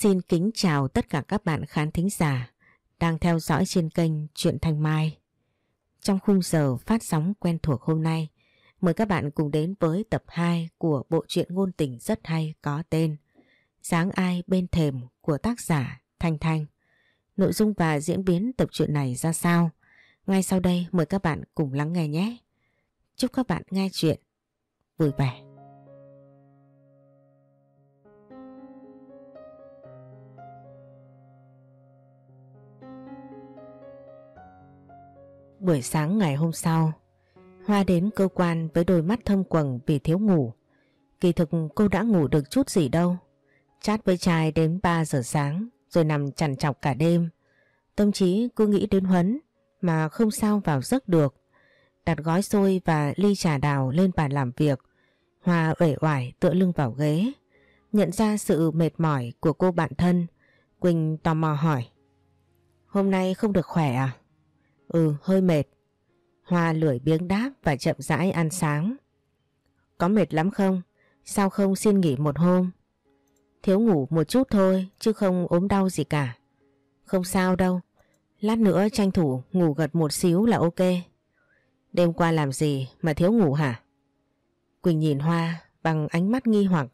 Xin kính chào tất cả các bạn khán thính giả đang theo dõi trên kênh Truyện Thanh Mai. Trong khung giờ phát sóng quen thuộc hôm nay, mời các bạn cùng đến với tập 2 của bộ truyện ngôn tình rất hay có tên Sáng ai bên thềm của tác giả Thanh Thanh. Nội dung và diễn biến tập truyện này ra sao? Ngay sau đây mời các bạn cùng lắng nghe nhé. Chúc các bạn nghe chuyện vui vẻ. Buổi sáng ngày hôm sau, Hoa đến cơ quan với đôi mắt thâm quầng vì thiếu ngủ. Kỳ thực cô đã ngủ được chút gì đâu. Chat với trai đến 3 giờ sáng rồi nằm chằn chọc cả đêm. Tâm trí cứ nghĩ đến Huấn mà không sao vào giấc được. Đặt gói xôi và ly trà đào lên bàn làm việc. Hoa uể oải tựa lưng vào ghế. Nhận ra sự mệt mỏi của cô bạn thân. Quỳnh tò mò hỏi. Hôm nay không được khỏe à? Ừ, hơi mệt. Hoa lười biếng đáp và chậm rãi ăn sáng. Có mệt lắm không? Sao không xin nghỉ một hôm? Thiếu ngủ một chút thôi chứ không ốm đau gì cả. Không sao đâu. Lát nữa tranh thủ ngủ gật một xíu là ok. Đêm qua làm gì mà thiếu ngủ hả? Quỳnh nhìn Hoa bằng ánh mắt nghi hoặc.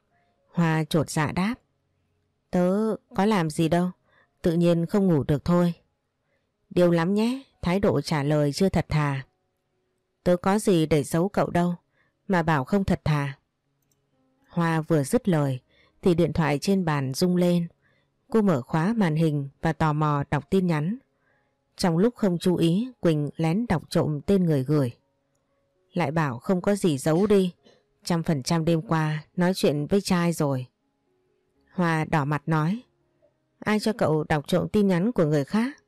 Hoa trột dạ đáp. Tớ có làm gì đâu. Tự nhiên không ngủ được thôi. Điều lắm nhé. Thái độ trả lời chưa thật thà. Tớ có gì để giấu cậu đâu. Mà bảo không thật thà. Hoa vừa dứt lời thì điện thoại trên bàn rung lên. Cô mở khóa màn hình và tò mò đọc tin nhắn. Trong lúc không chú ý, Quỳnh lén đọc trộm tên người gửi. Lại bảo không có gì giấu đi. Trăm phần trăm đêm qua nói chuyện với trai rồi. Hoa đỏ mặt nói. Ai cho cậu đọc trộm tin nhắn của người khác?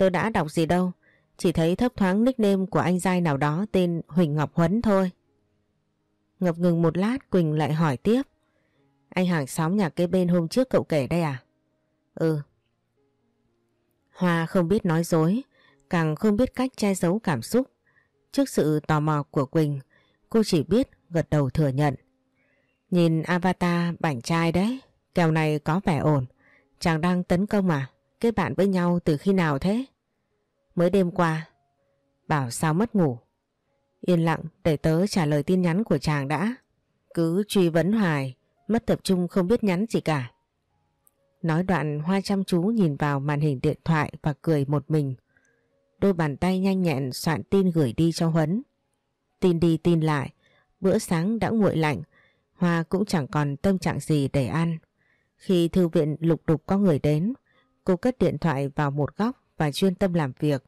Tôi đã đọc gì đâu. Chỉ thấy thấp thoáng nickname của anh giai nào đó tên Huỳnh Ngọc Huấn thôi. Ngập ngừng một lát Quỳnh lại hỏi tiếp. Anh hàng xóm nhà kế bên hôm trước cậu kể đây à? Ừ. Hoa không biết nói dối, càng không biết cách che giấu cảm xúc. Trước sự tò mò của Quỳnh, cô chỉ biết gật đầu thừa nhận. Nhìn avatar bảnh trai đấy, kèo này có vẻ ổn. Chàng đang tấn công mà, kết bạn với nhau từ khi nào thế? Mới đêm qua. Bảo sao mất ngủ. Yên lặng để tớ trả lời tin nhắn của chàng đã. Cứ truy vấn hoài, mất tập trung không biết nhắn gì cả. Nói đoạn Hoa chăm chú nhìn vào màn hình điện thoại và cười một mình. Đôi bàn tay nhanh nhẹn soạn tin gửi đi cho Huấn. Tin đi tin lại, bữa sáng đã nguội lạnh, Hoa cũng chẳng còn tâm trạng gì để ăn. Khi thư viện lục đục có người đến, cô cất điện thoại vào một góc và chuyên tâm làm việc.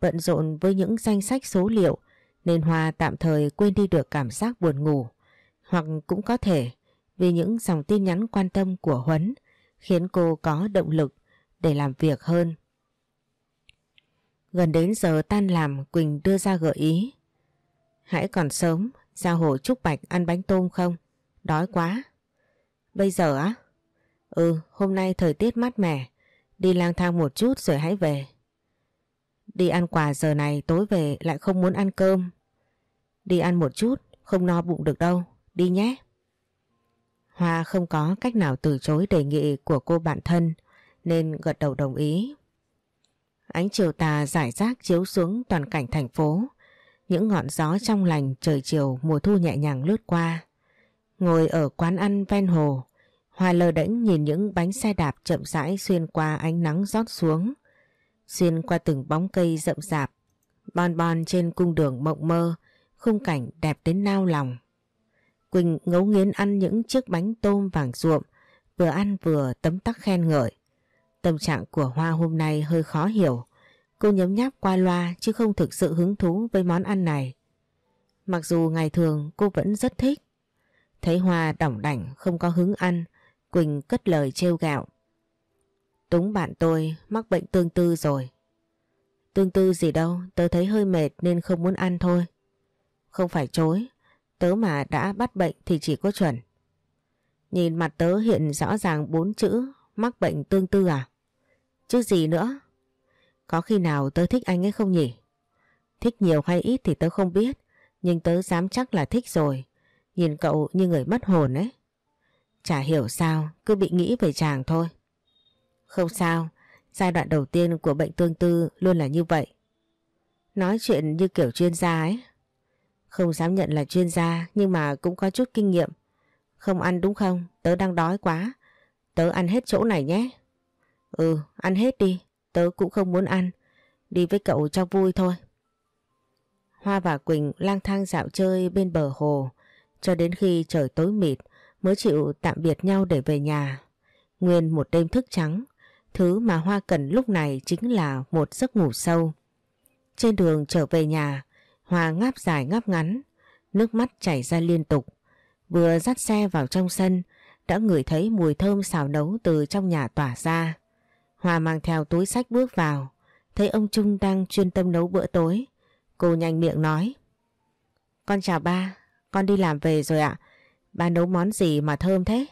Bận rộn với những danh sách số liệu nên Hoa tạm thời quên đi được cảm giác buồn ngủ. Hoặc cũng có thể vì những dòng tin nhắn quan tâm của Huấn khiến cô có động lực để làm việc hơn. Gần đến giờ tan làm Quỳnh đưa ra gợi ý. Hãy còn sớm, ra hồ Trúc Bạch ăn bánh tôm không? Đói quá. Bây giờ á? Ừ, hôm nay thời tiết mát mẻ, đi lang thang một chút rồi hãy về. Đi ăn quà giờ này tối về lại không muốn ăn cơm. Đi ăn một chút, không no bụng được đâu, đi nhé. Hoa không có cách nào từ chối đề nghị của cô bạn thân nên gật đầu đồng ý. Ánh chiều tà giải rác chiếu xuống toàn cảnh thành phố. Những ngọn gió trong lành trời chiều mùa thu nhẹ nhàng lướt qua. Ngồi ở quán ăn ven hồ, Hoa lơ đễnh nhìn những bánh xe đạp chậm rãi xuyên qua ánh nắng rót xuống. Xuyên qua từng bóng cây rậm rạp, bon bon trên cung đường mộng mơ, khung cảnh đẹp đến nao lòng. Quỳnh ngấu nghiến ăn những chiếc bánh tôm vàng ruộm, vừa ăn vừa tấm tắc khen ngợi. Tâm trạng của Hoa hôm nay hơi khó hiểu. Cô nhấm nháp qua loa chứ không thực sự hứng thú với món ăn này. Mặc dù ngày thường cô vẫn rất thích. Thấy Hoa đỏng đảnh không có hứng ăn, Quỳnh cất lời trêu gạo. Túng bạn tôi mắc bệnh tương tư rồi. Tương tư gì đâu, tớ thấy hơi mệt nên không muốn ăn thôi. Không phải chối, Tớ mà đã bắt bệnh thì chỉ có chuẩn. Nhìn mặt tớ hiện rõ ràng bốn chữ mắc bệnh tương tư à? Chứ gì nữa? Có khi nào tớ thích anh ấy không nhỉ? Thích nhiều hay ít thì tớ không biết, nhưng tớ dám chắc là thích rồi. Nhìn cậu như người mất hồn ấy chả hiểu sao cứ bị nghĩ về chàng thôi. Không sao, giai đoạn đầu tiên của bệnh tương tư luôn là như vậy. Nói chuyện như kiểu chuyên gia ấy. Không dám nhận là chuyên gia nhưng mà cũng có chút kinh nghiệm. Không ăn đúng không? Tớ đang đói quá. Tớ ăn hết chỗ này nhé. Ừ, ăn hết đi. Tớ cũng không muốn ăn. Đi với cậu cho vui thôi. Hoa và Quỳnh lang thang dạo chơi bên bờ hồ cho đến khi trời tối mịt mới chịu tạm biệt nhau để về nhà. Nguyên một đêm thức trắng, thứ mà Hoa cần lúc này chính là một giấc ngủ sâu. Trên đường trở về nhà, Hoa ngáp dài ngáp ngắn, nước mắt chảy ra liên tục. Vừa dắt xe vào trong sân, đã ngửi thấy mùi thơm xào nấu từ trong nhà tỏa ra. Hoa mang theo túi sách bước vào, thấy ông Trung đang chuyên tâm nấu bữa tối. Cô nhanh miệng nói. Con chào ba, con đi làm về rồi ạ bà nấu món gì mà thơm thế?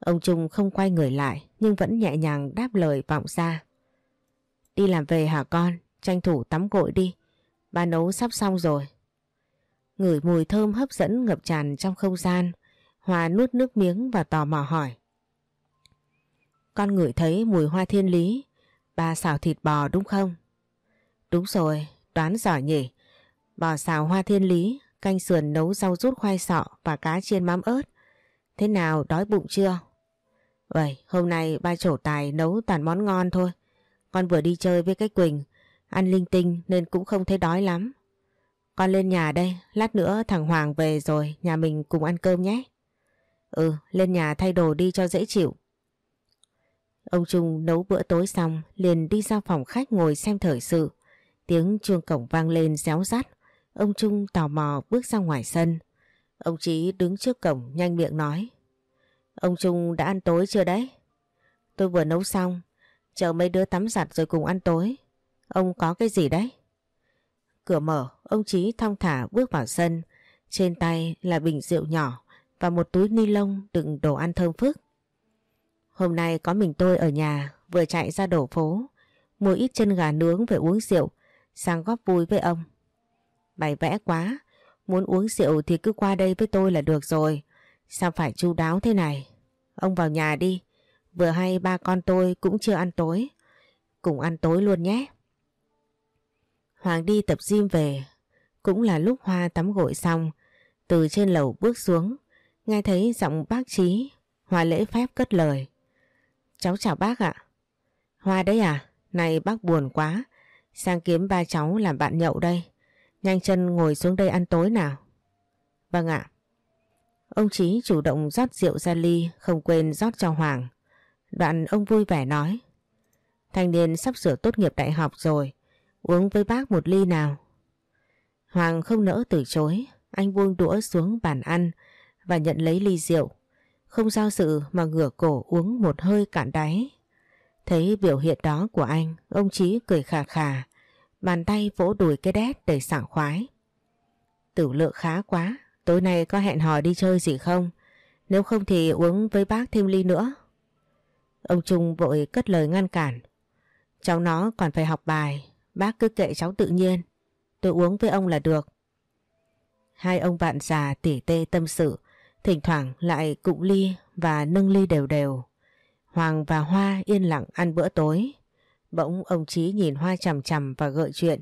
Ông Trung không quay người lại nhưng vẫn nhẹ nhàng đáp lời vọng ra. Đi làm về hả con? Tranh thủ tắm gội đi. bà nấu sắp xong rồi. Ngửi mùi thơm hấp dẫn ngập tràn trong không gian. Hòa nuốt nước miếng và tò mò hỏi. Con ngửi thấy mùi hoa thiên lý. bà xào thịt bò đúng không? Đúng rồi, đoán giỏi nhỉ. Bò xào hoa thiên lý, canh sườn nấu rau rút khoai sọ và cá chiên mắm ớt. Thế nào, đói bụng chưa? Vậy, hôm nay ba chỗ tài nấu toàn món ngon thôi. Con vừa đi chơi với cái Quỳnh, ăn linh tinh nên cũng không thấy đói lắm. Con lên nhà đây, lát nữa thằng Hoàng về rồi, nhà mình cùng ăn cơm nhé. Ừ, lên nhà thay đồ đi cho dễ chịu. Ông Trung nấu bữa tối xong, liền đi ra phòng khách ngồi xem thời sự. Tiếng chuông cổng vang lên réo rắt. Ông Trung tò mò bước ra ngoài sân. Ông Chí đứng trước cổng nhanh miệng nói. Ông Trung đã ăn tối chưa đấy? Tôi vừa nấu xong, chờ mấy đứa tắm giặt rồi cùng ăn tối. Ông có cái gì đấy? Cửa mở, ông Chí thong thả bước vào sân. Trên tay là bình rượu nhỏ và một túi ni lông đựng đồ ăn thơm phức. Hôm nay có mình tôi ở nhà, vừa chạy ra đổ phố, mua ít chân gà nướng về uống rượu, sang góp vui với ông. Bày vẽ quá, muốn uống rượu thì cứ qua đây với tôi là được rồi. Sao phải chu đáo thế này? Ông vào nhà đi, vừa hay ba con tôi cũng chưa ăn tối. Cùng ăn tối luôn nhé. Hoàng đi tập gym về, cũng là lúc Hoa tắm gội xong, từ trên lầu bước xuống, nghe thấy giọng bác Trí, Hoa lễ phép cất lời. Cháu chào bác ạ. Hoa đấy à? Này bác buồn quá, sang kiếm ba cháu làm bạn nhậu đây. Nhanh chân ngồi xuống đây ăn tối nào. Vâng ạ. Ông Chí chủ động rót rượu ra ly, không quên rót cho Hoàng. Đoạn ông vui vẻ nói. Thanh niên sắp sửa tốt nghiệp đại học rồi, uống với bác một ly nào. Hoàng không nỡ từ chối, anh buông đũa xuống bàn ăn và nhận lấy ly rượu. Không giao sự mà ngửa cổ uống một hơi cạn đáy. Thấy biểu hiện đó của anh, ông Chí cười khà khà, bàn tay vỗ đùi cái đét để sảng khoái. Tử lượng khá quá, tối nay có hẹn hò đi chơi gì không? Nếu không thì uống với bác thêm ly nữa. Ông Trung vội cất lời ngăn cản. Cháu nó còn phải học bài, bác cứ kệ cháu tự nhiên. Tôi uống với ông là được. Hai ông bạn già tỉ tê tâm sự, thỉnh thoảng lại cụng ly và nâng ly đều đều. Hoàng và Hoa yên lặng ăn bữa tối. Bỗng ông Chí nhìn Hoa chằm chằm và gợi chuyện.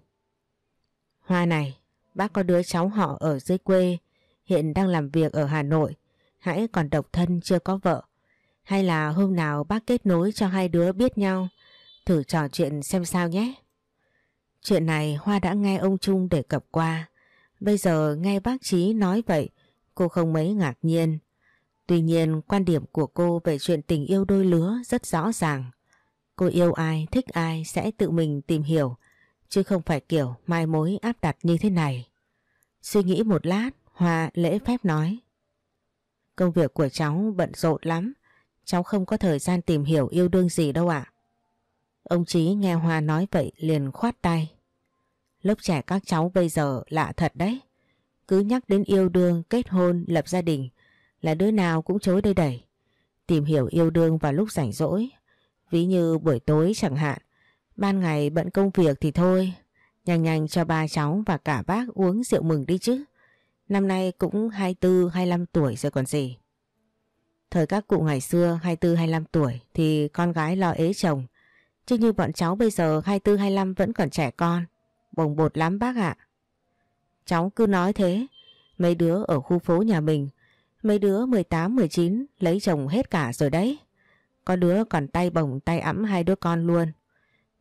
Hoa này, bác có đứa cháu họ ở dưới quê, hiện đang làm việc ở Hà Nội, hãy còn độc thân chưa có vợ. Hay là hôm nào bác kết nối cho hai đứa biết nhau, thử trò chuyện xem sao nhé. Chuyện này Hoa đã nghe ông Trung đề cập qua. Bây giờ nghe bác Chí nói vậy, cô không mấy ngạc nhiên. Tuy nhiên quan điểm của cô về chuyện tình yêu đôi lứa rất rõ ràng. Cô yêu ai, thích ai sẽ tự mình tìm hiểu, chứ không phải kiểu mai mối áp đặt như thế này. Suy nghĩ một lát, Hoa lễ phép nói. Công việc của cháu bận rộn lắm, cháu không có thời gian tìm hiểu yêu đương gì đâu ạ. Ông Chí nghe Hoa nói vậy liền khoát tay. Lớp trẻ các cháu bây giờ lạ thật đấy. Cứ nhắc đến yêu đương, kết hôn, lập gia đình là đứa nào cũng chối đây đẩy. Tìm hiểu yêu đương vào lúc rảnh rỗi, ví như buổi tối chẳng hạn. Ban ngày bận công việc thì thôi, nhanh nhanh cho ba cháu và cả bác uống rượu mừng đi chứ. Năm nay cũng 24-25 tuổi rồi còn gì. Thời các cụ ngày xưa 24-25 tuổi thì con gái lo ế chồng. Chứ như bọn cháu bây giờ 24-25 vẫn còn trẻ con. Bồng bột lắm bác ạ. Cháu cứ nói thế. Mấy đứa ở khu phố nhà mình, mấy đứa 18-19 lấy chồng hết cả rồi đấy. Có đứa còn tay bồng tay ẵm hai đứa con luôn.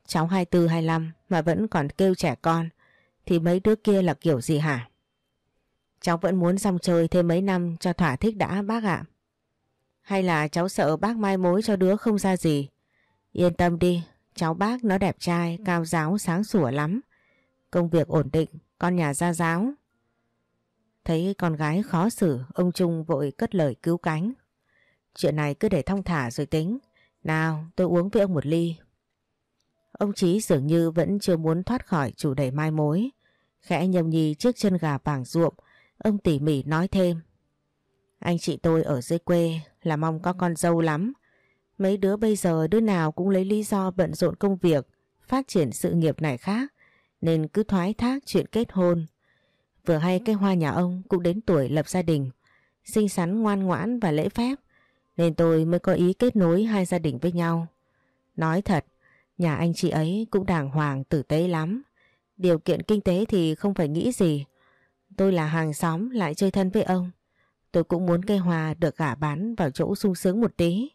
Cháu 24-25 mà vẫn còn kêu trẻ con thì mấy đứa kia là kiểu gì hả? Cháu vẫn muốn xong chơi thêm mấy năm cho thỏa thích đã bác ạ. Hay là cháu sợ bác mai mối cho đứa không ra gì? Yên tâm đi, cháu bác nó đẹp trai, cao giáo, sáng sủa lắm. Công việc ổn định, con nhà gia giáo. Thấy con gái khó xử, ông Trung vội cất lời cứu cánh. Chuyện này cứ để thong thả rồi tính. Nào, tôi uống với ông một ly. Ông Chí dường như vẫn chưa muốn thoát khỏi chủ đề mai mối. Khẽ nhầm nhì trước chân gà bảng ruộng, ông tỉ mỉ nói thêm. Anh chị tôi ở dưới quê là mong có con dâu lắm. Mấy đứa bây giờ đứa nào cũng lấy lý do bận rộn công việc, phát triển sự nghiệp này khác, nên cứ thoái thác chuyện kết hôn. Vừa hay cái hoa nhà ông cũng đến tuổi lập gia đình, xinh xắn ngoan ngoãn và lễ phép, nên tôi mới có ý kết nối hai gia đình với nhau. Nói thật, nhà anh chị ấy cũng đàng hoàng tử tế lắm. Điều kiện kinh tế thì không phải nghĩ gì. Tôi là hàng xóm lại chơi thân với ông. Tôi cũng muốn cây hòa được gả bán vào chỗ sung sướng một tí.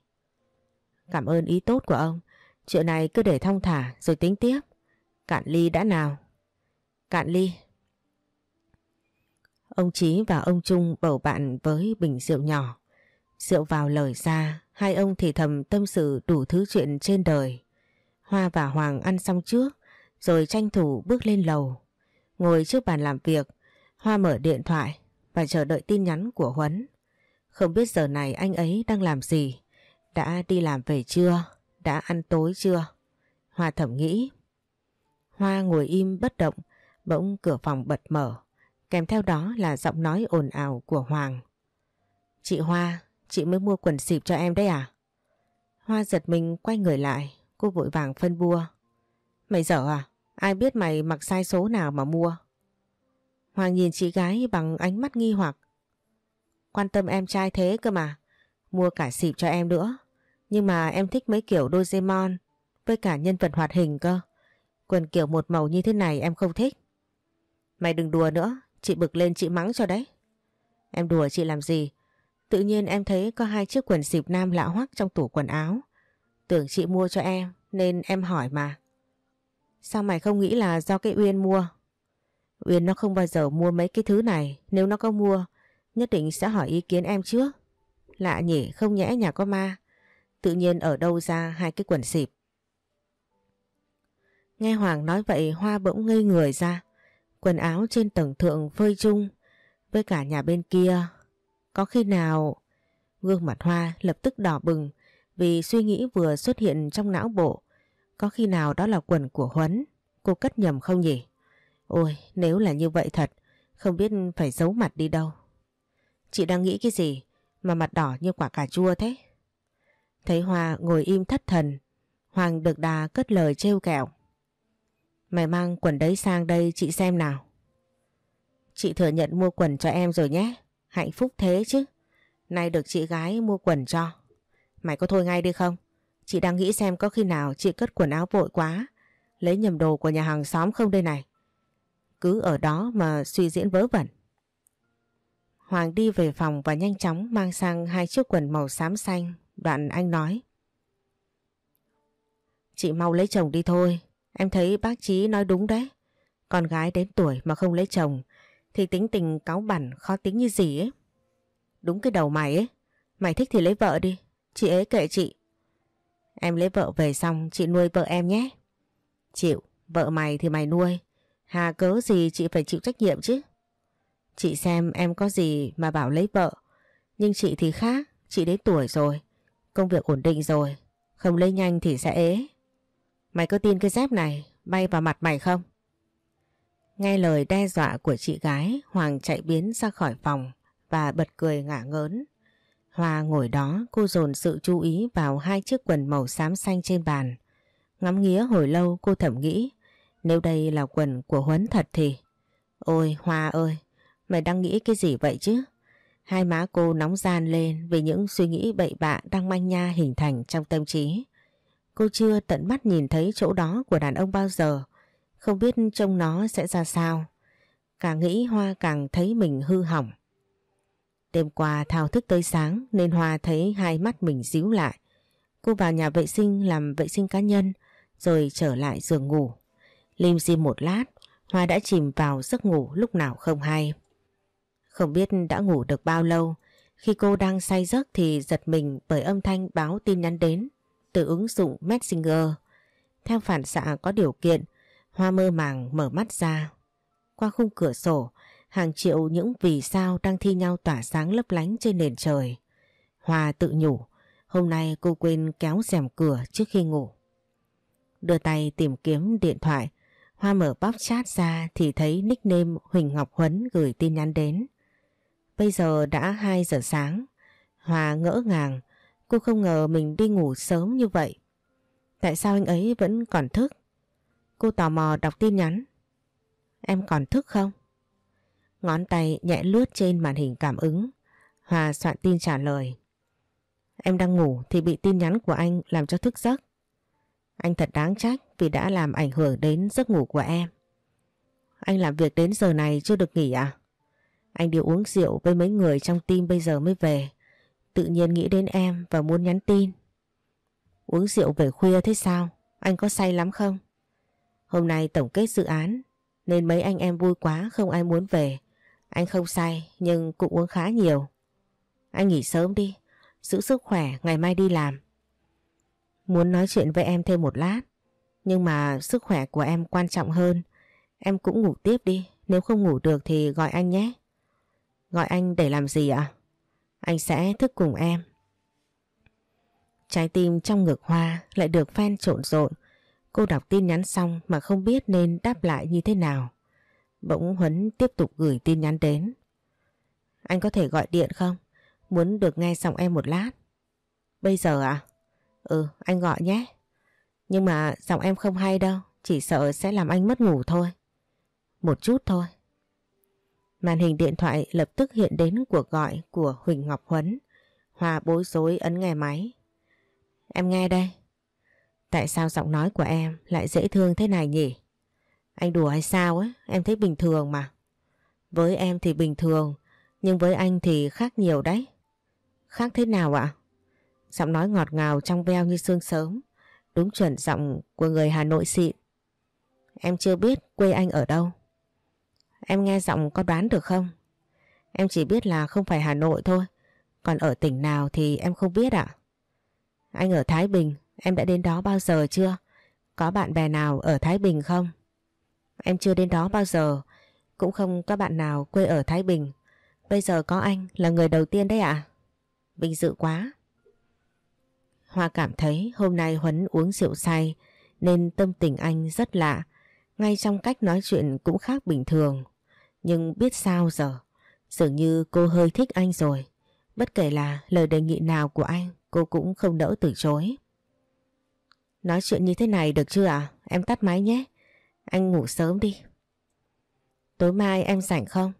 Cảm ơn ý tốt của ông. Chuyện này cứ để thong thả rồi tính tiếp. Cạn ly đã nào? Cạn ly. Ông Chí và ông Trung bầu bạn với bình rượu nhỏ. Rượu vào lời ra, hai ông thì thầm tâm sự đủ thứ chuyện trên đời. Hoa và Hoàng ăn xong trước, rồi tranh thủ bước lên lầu. Ngồi trước bàn làm việc, Hoa mở điện thoại và chờ đợi tin nhắn của Huấn. Không biết giờ này anh ấy đang làm gì, đã đi làm về chưa, đã ăn tối chưa? Hoa thầm nghĩ. Hoa ngồi im bất động, bỗng cửa phòng bật mở, kèm theo đó là giọng nói ồn ào của Hoàng. Chị Hoa, chị mới mua quần xịp cho em đấy à? Hoa giật mình quay người lại, cô vội vàng phân bua. Mày dở à? Ai biết mày mặc sai số nào mà mua? Hoàng nhìn chị gái bằng ánh mắt nghi hoặc. Quan tâm em trai thế cơ mà. Mua cả xịp cho em nữa. Nhưng mà em thích mấy kiểu Doraemon với cả nhân vật hoạt hình cơ. Quần kiểu một màu như thế này em không thích. Mày đừng đùa nữa, chị bực lên chị mắng cho đấy. Em đùa chị làm gì? Tự nhiên em thấy có hai chiếc quần xịp nam lạ hoắc trong tủ quần áo. Tưởng chị mua cho em nên em hỏi mà. Sao mày không nghĩ là do cái Uyên mua? Uyên nó không bao giờ mua mấy cái thứ này. Nếu nó có mua, nhất định sẽ hỏi ý kiến em trước. Lạ nhỉ, không nhẽ nhà có ma. Tự nhiên ở đâu ra hai cái quần xịp. Nghe Hoàng nói vậy Hoa bỗng ngây người ra. Quần áo trên tầng thượng phơi chung với cả nhà bên kia. Có khi nào... Gương mặt Hoa lập tức đỏ bừng vì suy nghĩ vừa xuất hiện trong não bộ. Có khi nào đó là quần của Huấn? Cô cất nhầm không nhỉ? Ôi, nếu là như vậy thật, không biết phải giấu mặt đi đâu. Chị đang nghĩ cái gì mà mặt đỏ như quả cà chua thế? Thấy Hoa ngồi im thất thần, Hoàng được đà cất lời trêu kẹo. Mày mang quần đấy sang đây chị xem nào. Chị thừa nhận mua quần cho em rồi nhé. Hạnh phúc thế chứ. Nay được chị gái mua quần cho. Mày có thôi ngay đi không? Chị đang nghĩ xem có khi nào chị cất quần áo vội quá. Lấy nhầm đồ của nhà hàng xóm không đây này. Cứ ở đó mà suy diễn vớ vẩn. Hoàng đi về phòng và nhanh chóng mang sang hai chiếc quần màu xám xanh. Đoạn anh nói. Chị mau lấy chồng đi thôi. Em thấy bác Chí nói đúng đấy. Con gái đến tuổi mà không lấy chồng thì tính tình cáu bẩn khó tính như gì ấy. Đúng cái đầu mày ấy. Mày thích thì lấy vợ đi. Chị ấy kệ chị. Em lấy vợ về xong chị nuôi vợ em nhé. Chịu, vợ mày thì mày nuôi. Hà cớ gì chị phải chịu trách nhiệm chứ? Chị xem em có gì mà bảo lấy vợ. Nhưng chị thì khác, chị đến tuổi rồi. Công việc ổn định rồi. Không lấy nhanh thì sẽ ế. Mày có tin cái dép này bay vào mặt mày không? Nghe lời đe dọa của chị gái, Hoàng chạy biến ra khỏi phòng và bật cười ngả ngớn. Hoa ngồi đó cô dồn sự chú ý vào hai chiếc quần màu xám xanh trên bàn. Ngắm nghía hồi lâu cô thầm nghĩ nếu đây là quần của Huấn thật thì... Ôi Hoa ơi, mày đang nghĩ cái gì vậy chứ? Hai má cô nóng gian lên vì những suy nghĩ bậy bạ đang manh nha hình thành trong tâm trí. Cô chưa tận mắt nhìn thấy chỗ đó của đàn ông bao giờ, không biết trông nó sẽ ra sao. Càng nghĩ Hoa càng thấy mình hư hỏng. Đêm qua thao thức tới sáng nên Hoa thấy hai mắt mình díu lại. Cô vào nhà vệ sinh làm vệ sinh cá nhân rồi trở lại giường ngủ. Lim dim một lát, Hoa đã chìm vào giấc ngủ lúc nào không hay. Không biết đã ngủ được bao lâu, khi cô đang say giấc thì giật mình bởi âm thanh báo tin nhắn đến từ ứng dụng Messenger. Theo phản xạ có điều kiện, Hoa mơ màng mở mắt ra. Qua khung cửa sổ, hàng triệu những vì sao đang thi nhau tỏa sáng lấp lánh trên nền trời. Hoa tự nhủ, hôm nay cô quên kéo rèm cửa trước khi ngủ. Đưa tay tìm kiếm điện thoại, Hoa mở bóc chat ra thì thấy nickname Huỳnh Ngọc Huấn gửi tin nhắn đến. Bây giờ đã 2 giờ sáng, Hoa ngỡ ngàng, cô không ngờ mình đi ngủ sớm như vậy. Tại sao anh ấy vẫn còn thức? Cô tò mò đọc tin nhắn. Em còn thức không? Ngón tay nhẹ lướt trên màn hình cảm ứng. Hòa soạn tin trả lời. Em đang ngủ thì bị tin nhắn của anh làm cho thức giấc. Anh thật đáng trách vì đã làm ảnh hưởng đến giấc ngủ của em. Anh làm việc đến giờ này chưa được nghỉ à? Anh đi uống rượu với mấy người trong team bây giờ mới về. Tự nhiên nghĩ đến em và muốn nhắn tin. Uống rượu về khuya thế sao? Anh có say lắm không? Hôm nay tổng kết dự án nên mấy anh em vui quá không ai muốn về. Anh không say nhưng cũng uống khá nhiều. Anh nghỉ sớm đi, giữ sức khỏe ngày mai đi làm. Muốn nói chuyện với em thêm một lát, nhưng mà sức khỏe của em quan trọng hơn. Em cũng ngủ tiếp đi, nếu không ngủ được thì gọi anh nhé. Gọi anh để làm gì ạ? Anh sẽ thức cùng em. Trái tim trong ngực Hoa lại được phen trộn rộn. Cô đọc tin nhắn xong mà không biết nên đáp lại như thế nào. Bỗng Huấn tiếp tục gửi tin nhắn đến. Anh có thể gọi điện không? Muốn được nghe giọng em một lát. Bây giờ à? Ừ, anh gọi nhé. Nhưng mà giọng em không hay đâu, chỉ sợ sẽ làm anh mất ngủ thôi. Một chút thôi. Màn hình điện thoại lập tức hiện đến cuộc gọi của Huỳnh Ngọc Huấn. Hòa bối rối ấn nghe máy. Em nghe đây. Tại sao giọng nói của em lại dễ thương thế này nhỉ? Anh đùa hay sao ấy, em thấy bình thường mà. Với em thì bình thường, nhưng với anh thì khác nhiều đấy. Khác thế nào ạ? Giọng nói ngọt ngào trong veo như sương sớm, đúng chuẩn giọng của người Hà Nội xịn. Em chưa biết quê anh ở đâu. Em nghe giọng có đoán được không? Em chỉ biết là không phải Hà Nội thôi, còn ở tỉnh nào thì em không biết ạ. Anh ở Thái Bình, em đã đến đó bao giờ chưa? Có bạn bè nào ở Thái Bình không? Em chưa đến đó bao giờ, cũng không có bạn nào quê ở Thái Bình. Bây giờ có anh là người đầu tiên đấy ạ. À? Vinh dự quá. Hoa cảm thấy hôm nay Huấn uống rượu say nên tâm tình anh rất lạ. Ngay trong cách nói chuyện cũng khác bình thường. Nhưng biết sao giờ, dường như cô hơi thích anh rồi. Bất kể là lời đề nghị nào của anh, cô cũng không đỡ từ chối. Nói chuyện như thế này được chưa ạ? Em tắt máy nhé. Anh ngủ sớm đi. Tối mai em rảnh không?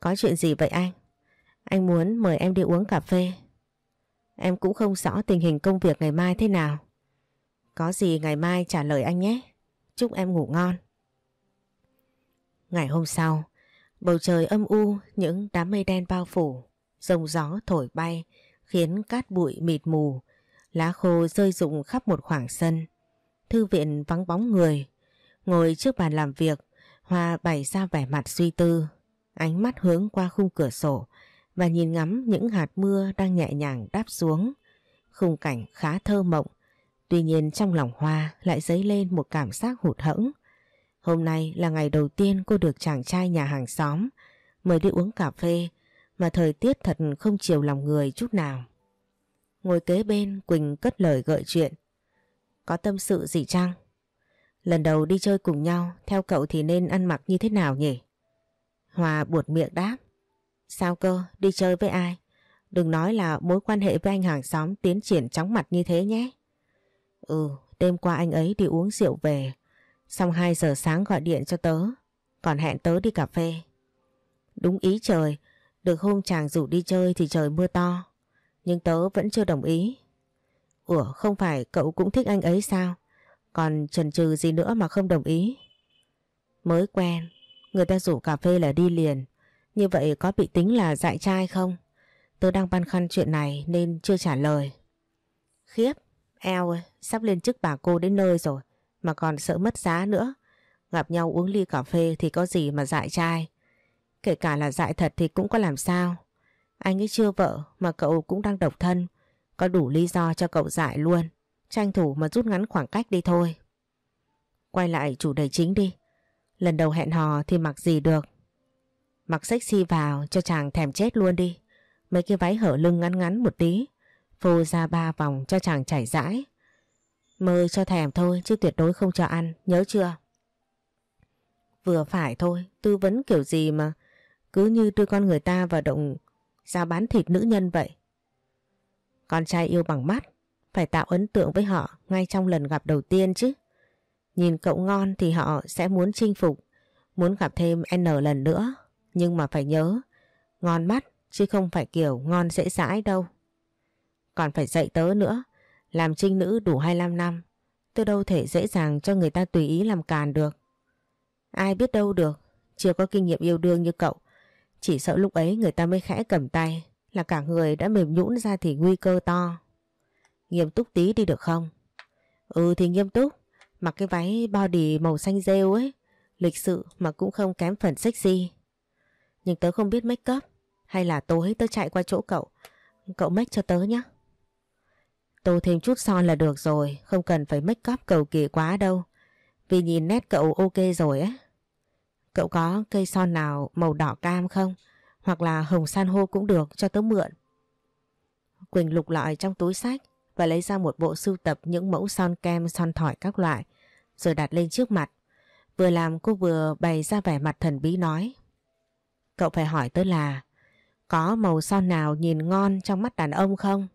Có chuyện gì vậy anh? Anh muốn mời em đi uống cà phê. Em cũng không rõ tình hình công việc ngày mai thế nào. Có gì ngày mai trả lời anh nhé. Chúc em ngủ ngon. Ngày hôm sau, bầu trời âm u, những đám mây đen bao phủ, rông gió thổi bay, khiến cát bụi mịt mù, lá khô rơi rụng khắp một khoảng sân. Thư viện vắng bóng người, ngồi trước bàn làm việc, Hoa bày ra vẻ mặt suy tư, ánh mắt hướng qua khung cửa sổ và nhìn ngắm những hạt mưa đang nhẹ nhàng đáp xuống. Khung cảnh khá thơ mộng, tuy nhiên trong lòng Hoa lại dấy lên một cảm giác hụt hẫng. Hôm nay là ngày đầu tiên cô được chàng trai nhà hàng xóm mời đi uống cà phê mà thời tiết thật không chiều lòng người chút nào. Ngồi kế bên Quỳnh cất lời gợi chuyện. Có tâm sự gì chăng? Lần đầu đi chơi cùng nhau, theo cậu thì nên ăn mặc như thế nào nhỉ? Hòa buột miệng đáp. Sao cơ, đi chơi với ai? Đừng nói là mối quan hệ với anh hàng xóm tiến triển chóng mặt như thế nhé. Ừ, đêm qua anh ấy đi uống rượu về. Xong 2 giờ sáng gọi điện cho tớ, còn hẹn tớ đi cà phê. Đúng ý trời, Được hôm chàng rủ đi chơi thì trời mưa to. Nhưng tớ vẫn chưa đồng ý. Ủa không phải cậu cũng thích anh ấy sao? Còn chần chừ gì nữa mà không đồng ý? Mới quen, người ta rủ cà phê là đi liền. Như vậy có bị tính là dại trai không? Tớ đang băn khoăn chuyện này nên chưa trả lời. Khiếp, eo ơi, sắp lên chức bà cô đến nơi rồi mà còn sợ mất giá nữa. Gặp nhau uống ly cà phê thì có gì mà dại trai. Kể cả là dại thật thì cũng có làm sao. Anh ấy chưa vợ mà cậu cũng đang độc thân. Có đủ lý do cho cậu dại luôn. Tranh thủ mà rút ngắn khoảng cách đi thôi. Quay lại chủ đề chính đi. Lần đầu hẹn hò thì mặc gì được. Mặc sexy vào cho chàng thèm chết luôn đi. Mấy cái váy hở lưng ngắn ngắn một tí. Phô ra ba vòng cho chàng chảy rãi. Mời cho thèm thôi chứ tuyệt đối không cho ăn, nhớ chưa? Vừa phải thôi, tư vấn kiểu gì mà cứ như đưa con người ta vào động ra bán thịt nữ nhân vậy. Con trai yêu bằng mắt, phải tạo ấn tượng với họ ngay trong lần gặp đầu tiên chứ. Nhìn cậu ngon thì họ sẽ muốn chinh phục, muốn gặp thêm N lần nữa. Nhưng mà phải nhớ, ngon mắt chứ không phải kiểu ngon dễ dãi đâu. Còn phải dạy tớ nữa, làm trinh nữ đủ 25 năm, tôi đâu thể dễ dàng cho người ta tùy ý làm càn được. Ai biết đâu được, chưa có kinh nghiệm yêu đương như cậu. Chỉ sợ lúc ấy người ta mới khẽ cầm tay là cả người đã mềm nhũn ra thì nguy cơ to. Nghiêm túc tí đi được không? Ừ thì nghiêm túc, mặc cái váy body màu xanh rêu ấy, lịch sự mà cũng không kém phần sexy. Nhưng tớ không biết make up, hay là tối tớ chạy qua chỗ cậu, cậu make cho tớ nhé. Tô thêm chút son là được rồi, không cần phải make up cầu kỳ quá đâu. Vì nhìn nét cậu ok rồi á. Cậu có cây son nào màu đỏ cam không? Hoặc là hồng san hô cũng được cho tớ mượn. Quỳnh lục lọi trong túi sách và lấy ra một bộ sưu tập những mẫu son kem son thỏi các loại rồi đặt lên trước mặt. Vừa làm cô vừa bày ra vẻ mặt thần bí nói. Cậu phải hỏi tớ là có màu son nào nhìn ngon trong mắt đàn ông không?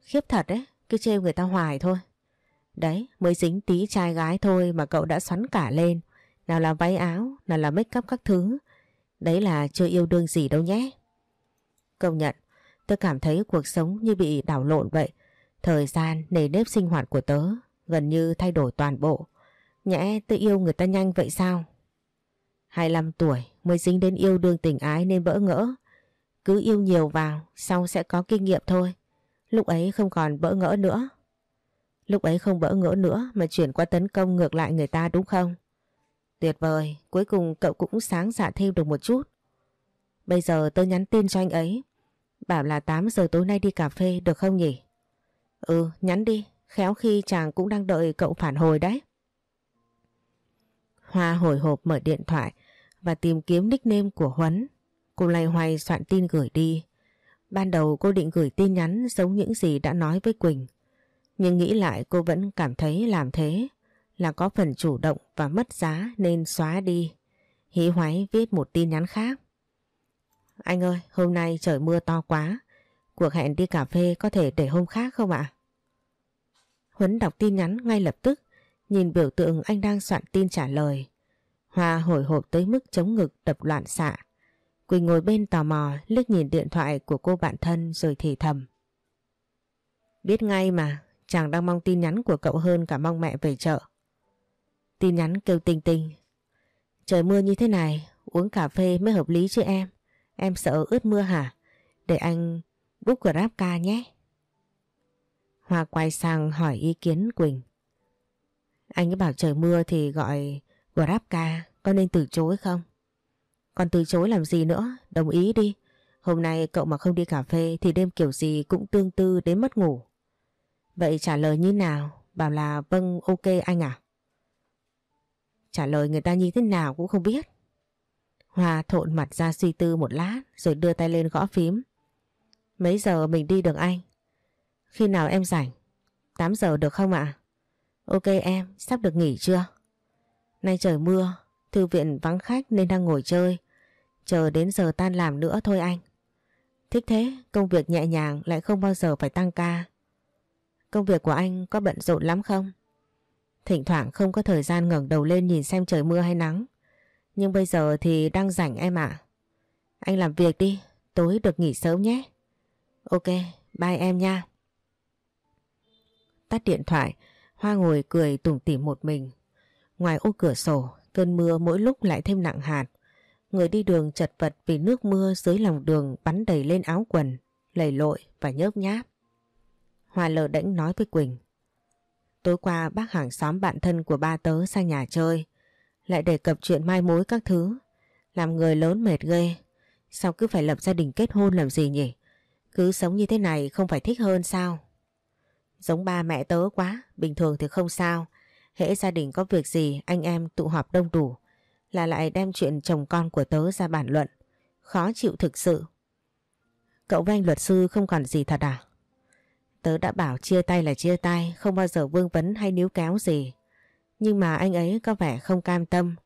Khiếp thật đấy, cứ trêu người ta hoài thôi. Đấy, mới dính tí trai gái thôi mà cậu đã xoắn cả lên. Nào là váy áo, nào là make up các thứ. Đấy là chưa yêu đương gì đâu nhé. Công nhận, tôi cảm thấy cuộc sống như bị đảo lộn vậy. Thời gian, nề nếp sinh hoạt của tớ gần như thay đổi toàn bộ. Nhẽ tôi yêu người ta nhanh vậy sao? 25 tuổi mới dính đến yêu đương tình ái nên bỡ ngỡ. Cứ yêu nhiều vào, sau sẽ có kinh nghiệm thôi. Lúc ấy không còn bỡ ngỡ nữa. Lúc ấy không bỡ ngỡ nữa mà chuyển qua tấn công ngược lại người ta đúng không? Tuyệt vời, cuối cùng cậu cũng sáng dạ thêm được một chút. Bây giờ tôi nhắn tin cho anh ấy. Bảo là 8 giờ tối nay đi cà phê được không nhỉ? Ừ, nhắn đi, khéo khi chàng cũng đang đợi cậu phản hồi đấy. Hoa hồi hộp mở điện thoại và tìm kiếm nickname của Huấn. Cô lay hoay soạn tin gửi đi. Ban đầu cô định gửi tin nhắn giống những gì đã nói với Quỳnh. Nhưng nghĩ lại cô vẫn cảm thấy làm thế là có phần chủ động và mất giá nên xóa đi. Hí hoái viết một tin nhắn khác. Anh ơi, hôm nay trời mưa to quá. Cuộc hẹn đi cà phê có thể để hôm khác không ạ? Huấn đọc tin nhắn ngay lập tức, nhìn biểu tượng anh đang soạn tin trả lời. Hoa hồi hộp tới mức chống ngực đập loạn xạ. Quỳnh ngồi bên tò mò liếc nhìn điện thoại của cô bạn thân rồi thì thầm. Biết ngay mà, chàng đang mong tin nhắn của cậu hơn cả mong mẹ về chợ. Tin nhắn kêu tình tình Trời mưa như thế này, uống cà phê mới hợp lý chứ em. Em sợ ướt mưa hả? Để anh book grab ca nhé. Hoa quay sang hỏi ý kiến Quỳnh. Anh ấy bảo trời mưa thì gọi grab ca, có nên từ chối không? Còn từ chối làm gì nữa, đồng ý đi. Hôm nay cậu mà không đi cà phê thì đêm kiểu gì cũng tương tư đến mất ngủ. Vậy trả lời như nào? Bảo là vâng ok anh à? Trả lời người ta như thế nào cũng không biết. Hoa thộn mặt ra suy tư một lát rồi đưa tay lên gõ phím. Mấy giờ mình đi được anh? Khi nào em rảnh? 8 giờ được không ạ? Ok em, sắp được nghỉ chưa? Nay trời mưa, thư viện vắng khách nên đang ngồi chơi. Chờ đến giờ tan làm nữa thôi anh. Thích thế, công việc nhẹ nhàng lại không bao giờ phải tăng ca. Công việc của anh có bận rộn lắm không? Thỉnh thoảng không có thời gian ngẩng đầu lên nhìn xem trời mưa hay nắng. Nhưng bây giờ thì đang rảnh em ạ. Anh làm việc đi, tối được nghỉ sớm nhé. Ok, bye em nha. Tắt điện thoại, Hoa ngồi cười tủm tỉm một mình. Ngoài ô cửa sổ, cơn mưa mỗi lúc lại thêm nặng hạt. Người đi đường chật vật vì nước mưa dưới lòng đường bắn đầy lên áo quần, lầy lội và nhớp nháp. Hoa lờ đễnh nói với Quỳnh. Tối qua bác hàng xóm bạn thân của ba tớ sang nhà chơi, lại đề cập chuyện mai mối các thứ. Làm người lớn mệt ghê, sao cứ phải lập gia đình kết hôn làm gì nhỉ? Cứ sống như thế này không phải thích hơn sao? Giống ba mẹ tớ quá, bình thường thì không sao. Hễ gia đình có việc gì anh em tụ họp đông đủ là lại đem chuyện chồng con của tớ ra bản luận. Khó chịu thực sự. Cậu với anh luật sư không còn gì thật à? Tớ đã bảo chia tay là chia tay, không bao giờ vương vấn hay níu kéo gì. Nhưng mà anh ấy có vẻ không cam tâm.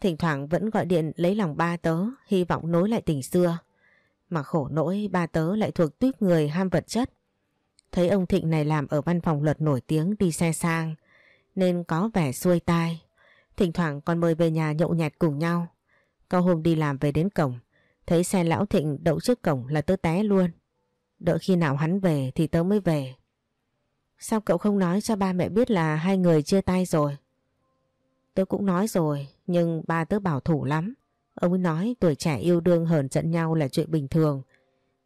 Thỉnh thoảng vẫn gọi điện lấy lòng ba tớ, hy vọng nối lại tình xưa. Mà khổ nỗi ba tớ lại thuộc tuyết người ham vật chất. Thấy ông Thịnh này làm ở văn phòng luật nổi tiếng đi xe sang, nên có vẻ xuôi tai. Thỉnh thoảng còn mời về nhà nhậu nhẹt cùng nhau. Có hôm đi làm về đến cổng, thấy xe lão Thịnh đậu trước cổng là tớ té luôn. Đợi khi nào hắn về thì tớ mới về. Sao cậu không nói cho ba mẹ biết là hai người chia tay rồi? Tớ cũng nói rồi, nhưng ba tớ bảo thủ lắm. Ông ấy nói tuổi trẻ yêu đương hờn giận nhau là chuyện bình thường,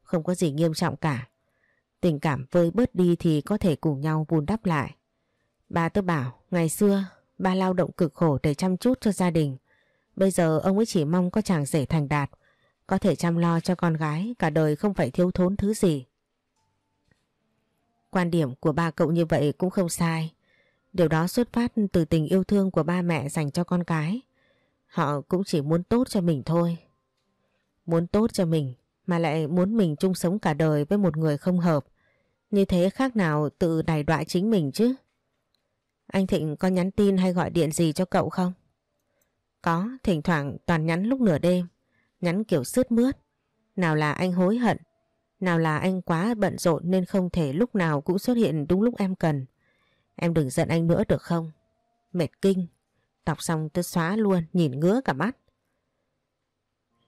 không có gì nghiêm trọng cả. Tình cảm vơi bớt đi thì có thể cùng nhau vun đắp lại. Ba tớ bảo, ngày xưa ba lao động cực khổ để chăm chút cho gia đình. Bây giờ ông ấy chỉ mong có chàng rể thành đạt, có thể chăm lo cho con gái cả đời không phải thiếu thốn thứ gì. Quan điểm của ba cậu như vậy cũng không sai. Điều đó xuất phát từ tình yêu thương của ba mẹ dành cho con cái. Họ cũng chỉ muốn tốt cho mình thôi. Muốn tốt cho mình mà lại muốn mình chung sống cả đời với một người không hợp. Như thế khác nào tự đài đọa chính mình chứ? Anh Thịnh có nhắn tin hay gọi điện gì cho cậu không? Có, thỉnh thoảng toàn nhắn lúc nửa đêm. Nhắn kiểu sướt mướt. Nào là anh hối hận, nào là anh quá bận rộn nên không thể lúc nào cũng xuất hiện đúng lúc em cần. Em đừng giận anh nữa được không? Mệt kinh. Đọc xong tôi xóa luôn, nhìn ngứa cả mắt.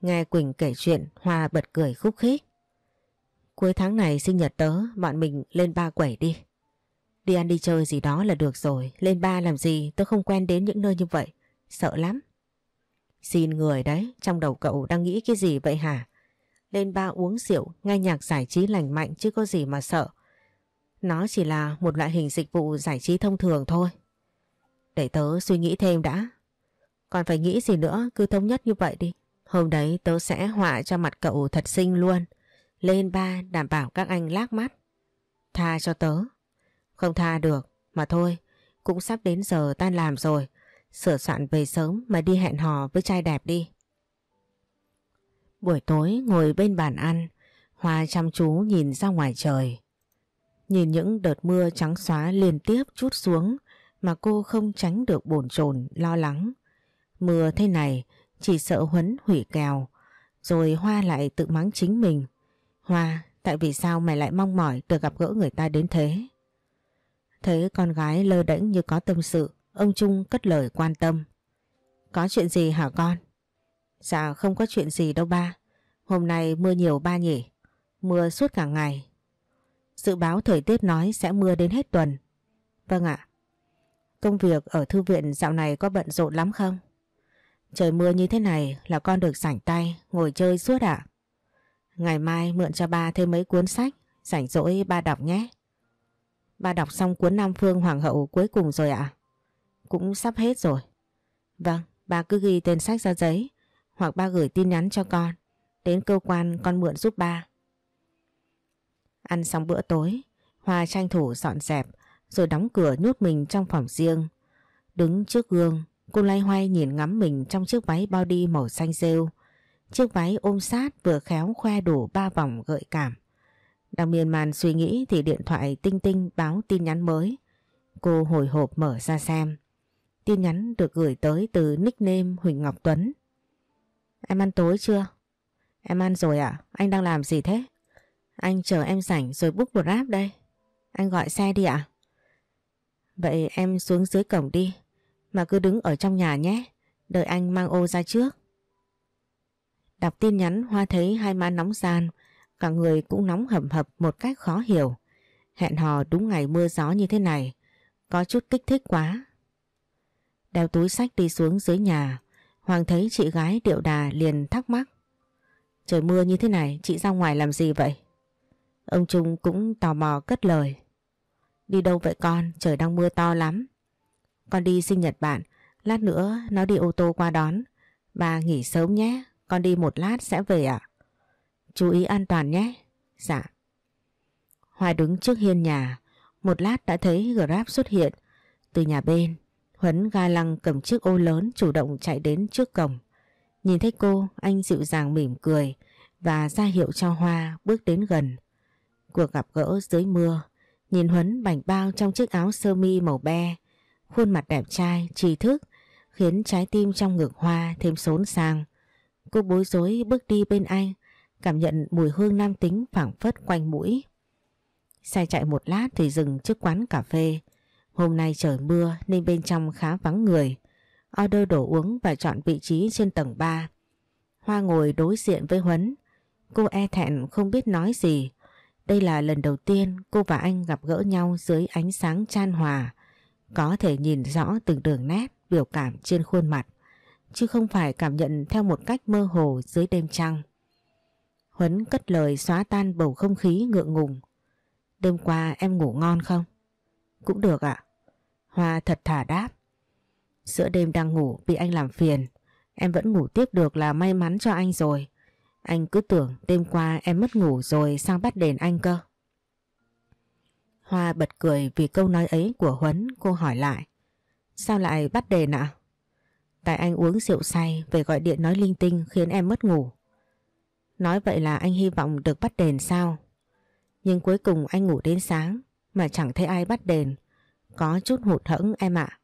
Nghe Quỳnh kể chuyện, Hoa bật cười khúc khích. Cuối tháng này sinh nhật tớ, bọn mình lên ba quẩy đi. Đi ăn đi chơi gì đó là được rồi, lên ba làm gì tớ không quen đến những nơi như vậy, sợ lắm. Xin người đấy, trong đầu cậu đang nghĩ cái gì vậy hả? Lên ba uống rượu, nghe nhạc giải trí lành mạnh chứ có gì mà sợ. Nó chỉ là một loại hình dịch vụ giải trí thông thường thôi. Để tớ suy nghĩ thêm đã. Còn phải nghĩ gì nữa, cứ thống nhất như vậy đi. Hôm đấy tớ sẽ họa cho mặt cậu thật xinh luôn. Lên ba đảm bảo các anh lác mắt. Tha cho tớ. Không tha được, mà thôi, cũng sắp đến giờ tan làm rồi. Sửa soạn về sớm mà đi hẹn hò với trai đẹp đi. Buổi tối ngồi bên bàn ăn, Hoa chăm chú nhìn ra ngoài trời. Nhìn những đợt mưa trắng xóa liên tiếp chút xuống mà cô không tránh được bồn chồn lo lắng. Mưa thế này chỉ sợ Huấn hủy kèo, rồi Hoa lại tự mắng chính mình. Hoa, tại vì sao mày lại mong mỏi được gặp gỡ người ta đến thế? Thấy con gái lơ đễnh như có tâm sự, ông Trung cất lời quan tâm. Có chuyện gì hả con? Dạ không có chuyện gì đâu ba. Hôm nay mưa nhiều ba nhỉ? Mưa suốt cả ngày. Dự báo thời tiết nói sẽ mưa đến hết tuần. Vâng ạ. Công việc ở thư viện dạo này có bận rộn lắm không? Trời mưa như thế này là con được rảnh tay, ngồi chơi suốt ạ. Ngày mai mượn cho ba thêm mấy cuốn sách, rảnh rỗi ba đọc nhé. Ba đọc xong cuốn Nam Phương Hoàng hậu cuối cùng rồi ạ? Cũng sắp hết rồi. Vâng, ba cứ ghi tên sách ra giấy, hoặc ba gửi tin nhắn cho con. Đến cơ quan con mượn giúp ba. Ăn xong bữa tối, Hoa tranh thủ dọn dẹp rồi đóng cửa nhốt mình trong phòng riêng. Đứng trước gương, cô lay hoay nhìn ngắm mình trong chiếc váy body màu xanh rêu. Chiếc váy ôm sát vừa khéo khoe đủ ba vòng gợi cảm. Đang miên man suy nghĩ thì điện thoại tinh tinh báo tin nhắn mới. Cô hồi hộp mở ra xem. Tin nhắn được gửi tới từ nickname Huỳnh Ngọc Tuấn. Em ăn tối chưa? Em ăn rồi ạ, anh đang làm gì thế? Anh chờ em rảnh rồi book Grab đây. Anh gọi xe đi ạ. Vậy em xuống dưới cổng đi, mà cứ đứng ở trong nhà nhé, đợi anh mang ô ra trước. Đọc tin nhắn Hoa thấy hai má nóng gian, cả người cũng nóng hầm hập một cách khó hiểu. Hẹn hò đúng ngày mưa gió như thế này, có chút kích thích quá. Đeo túi sách đi xuống dưới nhà, Hoàng thấy chị gái điệu đà liền thắc mắc. Trời mưa như thế này, chị ra ngoài làm gì vậy? Ông Trung cũng tò mò cất lời. Đi đâu vậy con, trời đang mưa to lắm. Con đi sinh nhật bạn, lát nữa nó đi ô tô qua đón. Bà nghỉ sớm nhé, con đi một lát sẽ về ạ. Chú ý an toàn nhé. Dạ. Hoài đứng trước hiên nhà, một lát đã thấy Grab xuất hiện. Từ nhà bên, Huấn ga lăng cầm chiếc ô lớn chủ động chạy đến trước cổng. Nhìn thấy cô, anh dịu dàng mỉm cười và ra hiệu cho Hoa bước đến gần. Cuộc gặp gỡ dưới mưa, nhìn Huấn bảnh bao trong chiếc áo sơ mi màu be, khuôn mặt đẹp trai, trí thức, khiến trái tim trong ngực Hoa thêm xốn sang. Cô bối rối bước đi bên anh, cảm nhận mùi hương nam tính phảng phất quanh mũi. Xe chạy một lát thì dừng trước quán cà phê. Hôm nay trời mưa nên bên trong khá vắng người. Order đổ uống và chọn vị trí trên tầng 3. Hoa ngồi đối diện với Huấn. Cô e thẹn không biết nói gì. Đây là lần đầu tiên cô và anh gặp gỡ nhau dưới ánh sáng chan hòa. Có thể nhìn rõ từng đường nét, biểu cảm trên khuôn mặt. Chứ không phải cảm nhận theo một cách mơ hồ dưới đêm trăng. Huấn cất lời xóa tan bầu không khí ngượng ngùng. Đêm qua em ngủ ngon không? Cũng được ạ. Hoa thật thả đáp. Giữa đêm đang ngủ bị anh làm phiền. Em vẫn ngủ tiếp được là may mắn cho anh rồi. Anh cứ tưởng đêm qua em mất ngủ rồi sang bắt đền anh cơ. Hoa bật cười vì câu nói ấy của Huấn, cô hỏi lại. Sao lại bắt đền ạ? Tại anh uống rượu say về gọi điện nói linh tinh khiến em mất ngủ. Nói vậy là anh hy vọng được bắt đền sao? Nhưng cuối cùng anh ngủ đến sáng mà chẳng thấy ai bắt đền. Có chút hụt hẫng em ạ.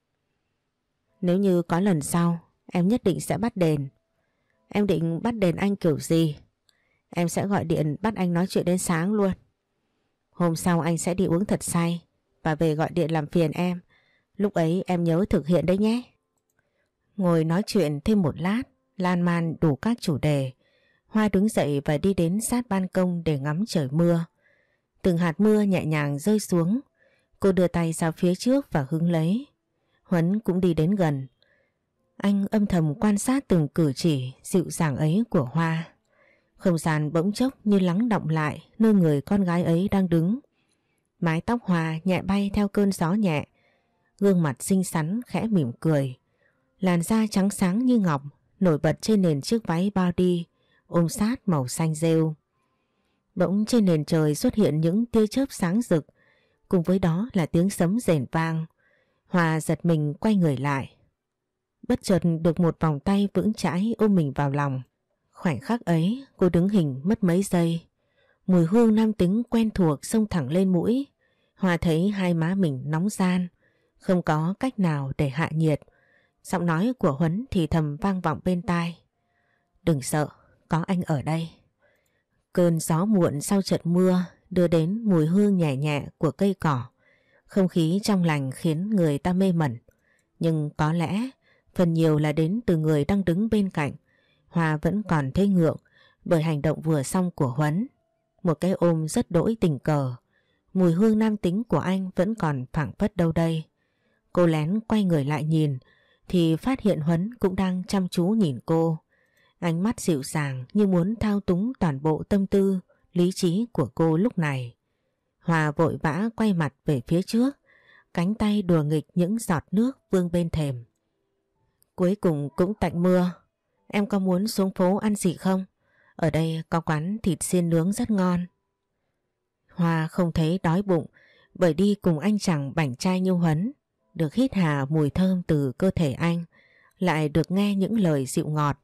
Nếu như có lần sau em nhất định sẽ bắt đền. Em định bắt đền anh kiểu gì? Em sẽ gọi điện bắt anh nói chuyện đến sáng luôn. Hôm sau anh sẽ đi uống thật say và về gọi điện làm phiền em. Lúc ấy em nhớ thực hiện đấy nhé. Ngồi nói chuyện thêm một lát, lan man đủ các chủ đề. Hoa đứng dậy và đi đến sát ban công để ngắm trời mưa. Từng hạt mưa nhẹ nhàng rơi xuống. Cô đưa tay ra phía trước và hứng lấy. Huấn cũng đi đến gần. Anh âm thầm quan sát từng cử chỉ dịu dàng ấy của Hoa. Không gian bỗng chốc như lắng động lại nơi người con gái ấy đang đứng. Mái tóc Hoa nhẹ bay theo cơn gió nhẹ. Gương mặt xinh xắn khẽ mỉm cười. Làn da trắng sáng như ngọc nổi bật trên nền chiếc váy body ôm sát màu xanh rêu. Bỗng trên nền trời xuất hiện những tia chớp sáng rực, cùng với đó là tiếng sấm rền vang. Hòa giật mình quay người lại. Bất chợt được một vòng tay vững chãi ôm mình vào lòng. Khoảnh khắc ấy cô đứng hình mất mấy giây. Mùi hương nam tính quen thuộc xông thẳng lên mũi. Hòa thấy hai má mình nóng gian. Không có cách nào để hạ nhiệt. Giọng nói của Huấn thì thầm vang vọng bên tai. Đừng sợ, có anh ở đây. Cơn gió muộn sau trận mưa đưa đến mùi hương nhẹ nhẹ của cây cỏ. Không khí trong lành khiến người ta mê mẩn. Nhưng có lẽ phần nhiều là đến từ người đang đứng bên cạnh. Hoa vẫn còn thấy ngượng bởi hành động vừa xong của Huấn. Một cái ôm rất đỗi tình cờ. Mùi hương nam tính của anh vẫn còn phảng phất đâu đây. Cô lén quay người lại nhìn thì phát hiện Huấn cũng đang chăm chú nhìn cô. Ánh mắt dịu dàng như muốn thao túng toàn bộ tâm tư, lý trí của cô lúc này. Hòa vội vã quay mặt về phía trước, cánh tay đùa nghịch những giọt nước vương bên thềm. Cuối cùng cũng tạnh mưa, em có muốn xuống phố ăn gì không? Ở đây có quán thịt xiên nướng rất ngon. Hoa không thấy đói bụng bởi đi cùng anh chàng bảnh trai như Huấn, được hít hà mùi thơm từ cơ thể anh, lại được nghe những lời dịu ngọt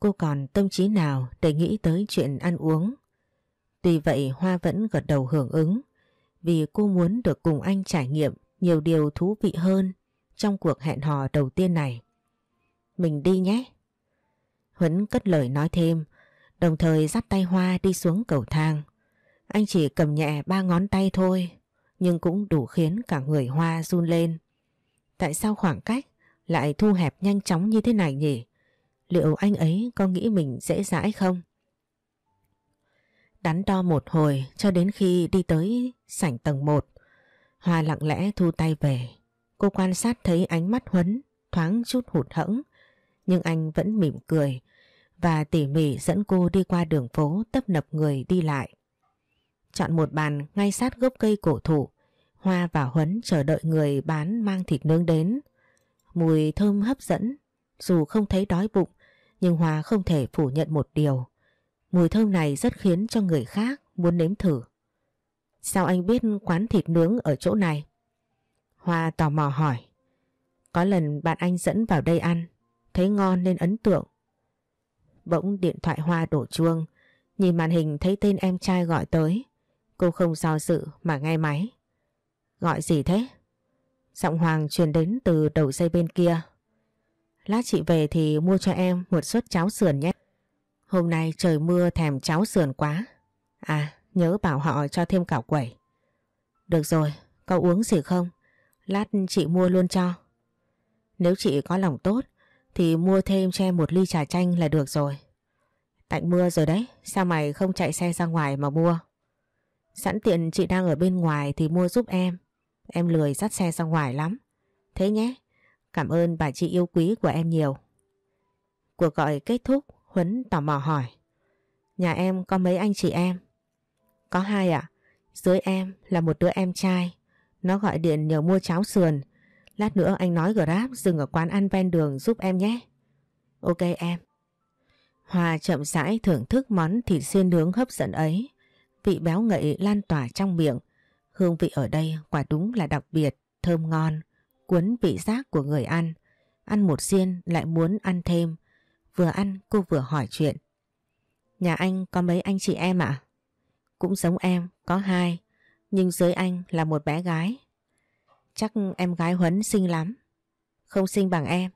Cô còn tâm trí nào để nghĩ tới chuyện ăn uống. Tuy vậy Hoa vẫn gật đầu hưởng ứng vì cô muốn được cùng anh trải nghiệm nhiều điều thú vị hơn trong cuộc hẹn hò đầu tiên này. Mình đi nhé. Huấn cất lời nói thêm, đồng thời dắt tay Hoa đi xuống cầu thang. Anh chỉ cầm nhẹ ba ngón tay thôi, nhưng cũng đủ khiến cả người Hoa run lên. Tại sao khoảng cách lại thu hẹp nhanh chóng như thế này nhỉ? Liệu anh ấy có nghĩ mình dễ dãi không? Đắn đo một hồi cho đến khi đi tới sảnh tầng 1. Hoa lặng lẽ thu tay về. Cô quan sát thấy ánh mắt Huấn thoáng chút hụt hẫng. Nhưng anh vẫn mỉm cười và tỉ mỉ dẫn cô đi qua đường phố tấp nập người đi lại. Chọn một bàn ngay sát gốc cây cổ thụ. Hoa và Huấn chờ đợi người bán mang thịt nướng đến. Mùi thơm hấp dẫn. Dù không thấy đói bụng, nhưng Hoa không thể phủ nhận một điều. Mùi thơm này rất khiến cho người khác muốn nếm thử. Sao anh biết quán thịt nướng ở chỗ này? Hoa tò mò hỏi. Có lần bạn anh dẫn vào đây ăn, thấy ngon nên ấn tượng. Bỗng điện thoại Hoa đổ chuông, nhìn màn hình thấy tên em trai gọi tới. Cô không do dự mà nghe máy. Gọi gì thế? Giọng Hoàng truyền đến từ đầu dây bên kia. Lát chị về thì mua cho em một suất cháo sườn nhé. Hôm nay trời mưa thèm cháo sườn quá. À, nhớ bảo họ cho thêm cảo quẩy. Được rồi, cậu uống gì không? Lát chị mua luôn cho. Nếu chị có lòng tốt thì mua thêm cho em một ly trà chanh là được rồi. Tạnh mưa rồi đấy, sao mày không chạy xe ra ngoài mà mua? Sẵn tiện chị đang ở bên ngoài thì mua giúp em. Em lười dắt xe ra ngoài lắm. Thế nhé, cảm ơn bà chị yêu quý của em nhiều. Cuộc gọi kết thúc, Huấn tò mò hỏi. Nhà em có mấy anh chị em? Có hai ạ. Dưới em là một đứa em trai. Nó gọi điện nhờ mua cháo sườn. Lát nữa anh nói Grab dừng ở quán ăn ven đường giúp em nhé. Ok em. Hòa chậm rãi thưởng thức món thịt xiên nướng hấp dẫn ấy. Vị béo ngậy lan tỏa trong miệng. Hương vị ở đây quả đúng là đặc biệt, thơm ngon, cuốn vị giác của người ăn. Ăn một xiên lại muốn ăn thêm. Vừa ăn cô vừa hỏi chuyện. Nhà anh có mấy anh chị em ạ? Cũng giống em, có hai. Nhưng dưới anh là một bé gái. Chắc em gái Huấn xinh lắm. Không xinh bằng em.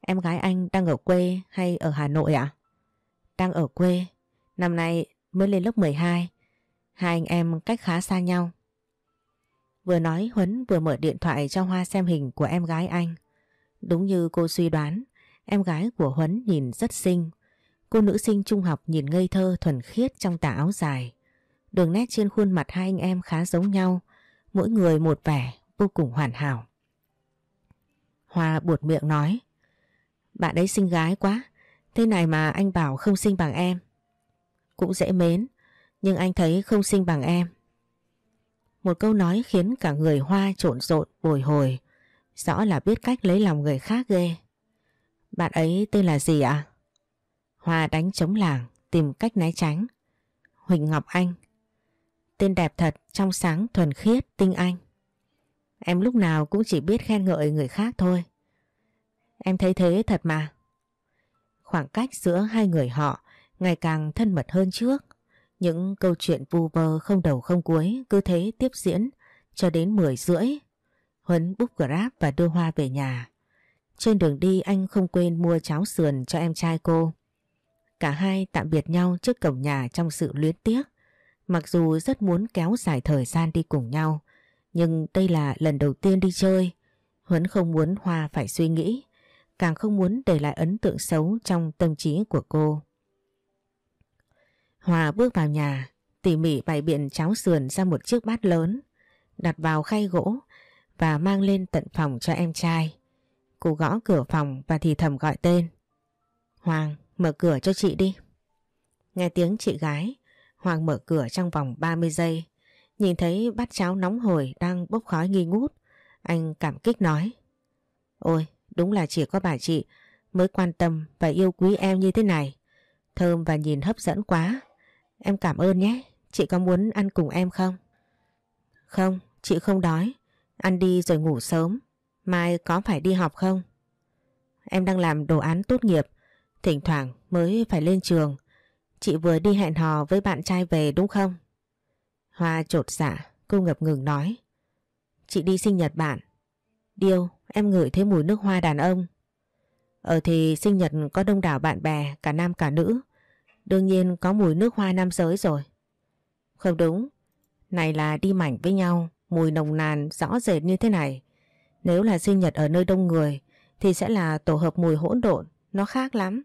Em gái anh đang ở quê hay ở Hà Nội ạ? Đang ở quê. Năm nay mới lên lớp 12. Hai anh em cách khá xa nhau. Vừa nói Huấn vừa mở điện thoại cho Hoa xem hình của em gái anh. Đúng như cô suy đoán, em gái của Huấn nhìn rất xinh. Cô nữ sinh trung học nhìn ngây thơ thuần khiết trong tà áo dài. Đường nét trên khuôn mặt hai anh em khá giống nhau, mỗi người một vẻ vô cùng hoàn hảo. Hoa buột miệng nói, bạn ấy xinh gái quá, thế này mà anh bảo không xinh bằng em. Cũng dễ mến, nhưng anh thấy không xinh bằng em. Một câu nói khiến cả người Hoa trộn rộn bồi hồi, rõ là biết cách lấy lòng người khác ghê. Bạn ấy tên là gì ạ? Hoa đánh chống làng, tìm cách né tránh. Huỳnh Ngọc Anh. Tên đẹp thật, trong sáng, thuần khiết, tinh anh. Em lúc nào cũng chỉ biết khen ngợi người khác thôi. Em thấy thế thật mà. Khoảng cách giữa hai người họ ngày càng thân mật hơn trước. Những câu chuyện vu vơ không đầu không cuối cứ thế tiếp diễn cho đến 10 rưỡi. Huấn búc Grab và đưa Hoa về nhà. Trên đường đi anh không quên mua cháo sườn cho em trai cô. Cả hai tạm biệt nhau trước cổng nhà trong sự luyến tiếc. Mặc dù rất muốn kéo dài thời gian đi cùng nhau, nhưng đây là lần đầu tiên đi chơi. Huấn không muốn Hoa phải suy nghĩ, càng không muốn để lại ấn tượng xấu trong tâm trí của cô. Hoa bước vào nhà, tỉ mỉ bày biện cháo sườn ra một chiếc bát lớn, đặt vào khay gỗ và mang lên tận phòng cho em trai. Cô gõ cửa phòng và thì thầm gọi tên. Hoàng, mở cửa cho chị đi. Nghe tiếng chị gái, Hoàng mở cửa trong vòng 30 giây. Nhìn thấy bát cháo nóng hổi đang bốc khói nghi ngút. Anh cảm kích nói. Ôi, đúng là chỉ có bà chị mới quan tâm và yêu quý em như thế này. Thơm và nhìn hấp dẫn quá. Em cảm ơn nhé. Chị có muốn ăn cùng em không? Không, chị không đói. Ăn đi rồi ngủ sớm. Mai có phải đi học không? Em đang làm đồ án tốt nghiệp. Thỉnh thoảng mới phải lên trường. Chị vừa đi hẹn hò với bạn trai về đúng không? Hoa trột dạ, cô ngập ngừng nói. Chị đi sinh nhật bạn. Điêu, em ngửi thấy mùi nước hoa đàn ông. Ở thì sinh nhật có đông đảo bạn bè, cả nam cả nữ. Đương nhiên có mùi nước hoa nam giới rồi. Không đúng, này là đi mảnh với nhau, mùi nồng nàn rõ rệt như thế này. Nếu là sinh nhật ở nơi đông người thì sẽ là tổ hợp mùi hỗn độn, nó khác lắm.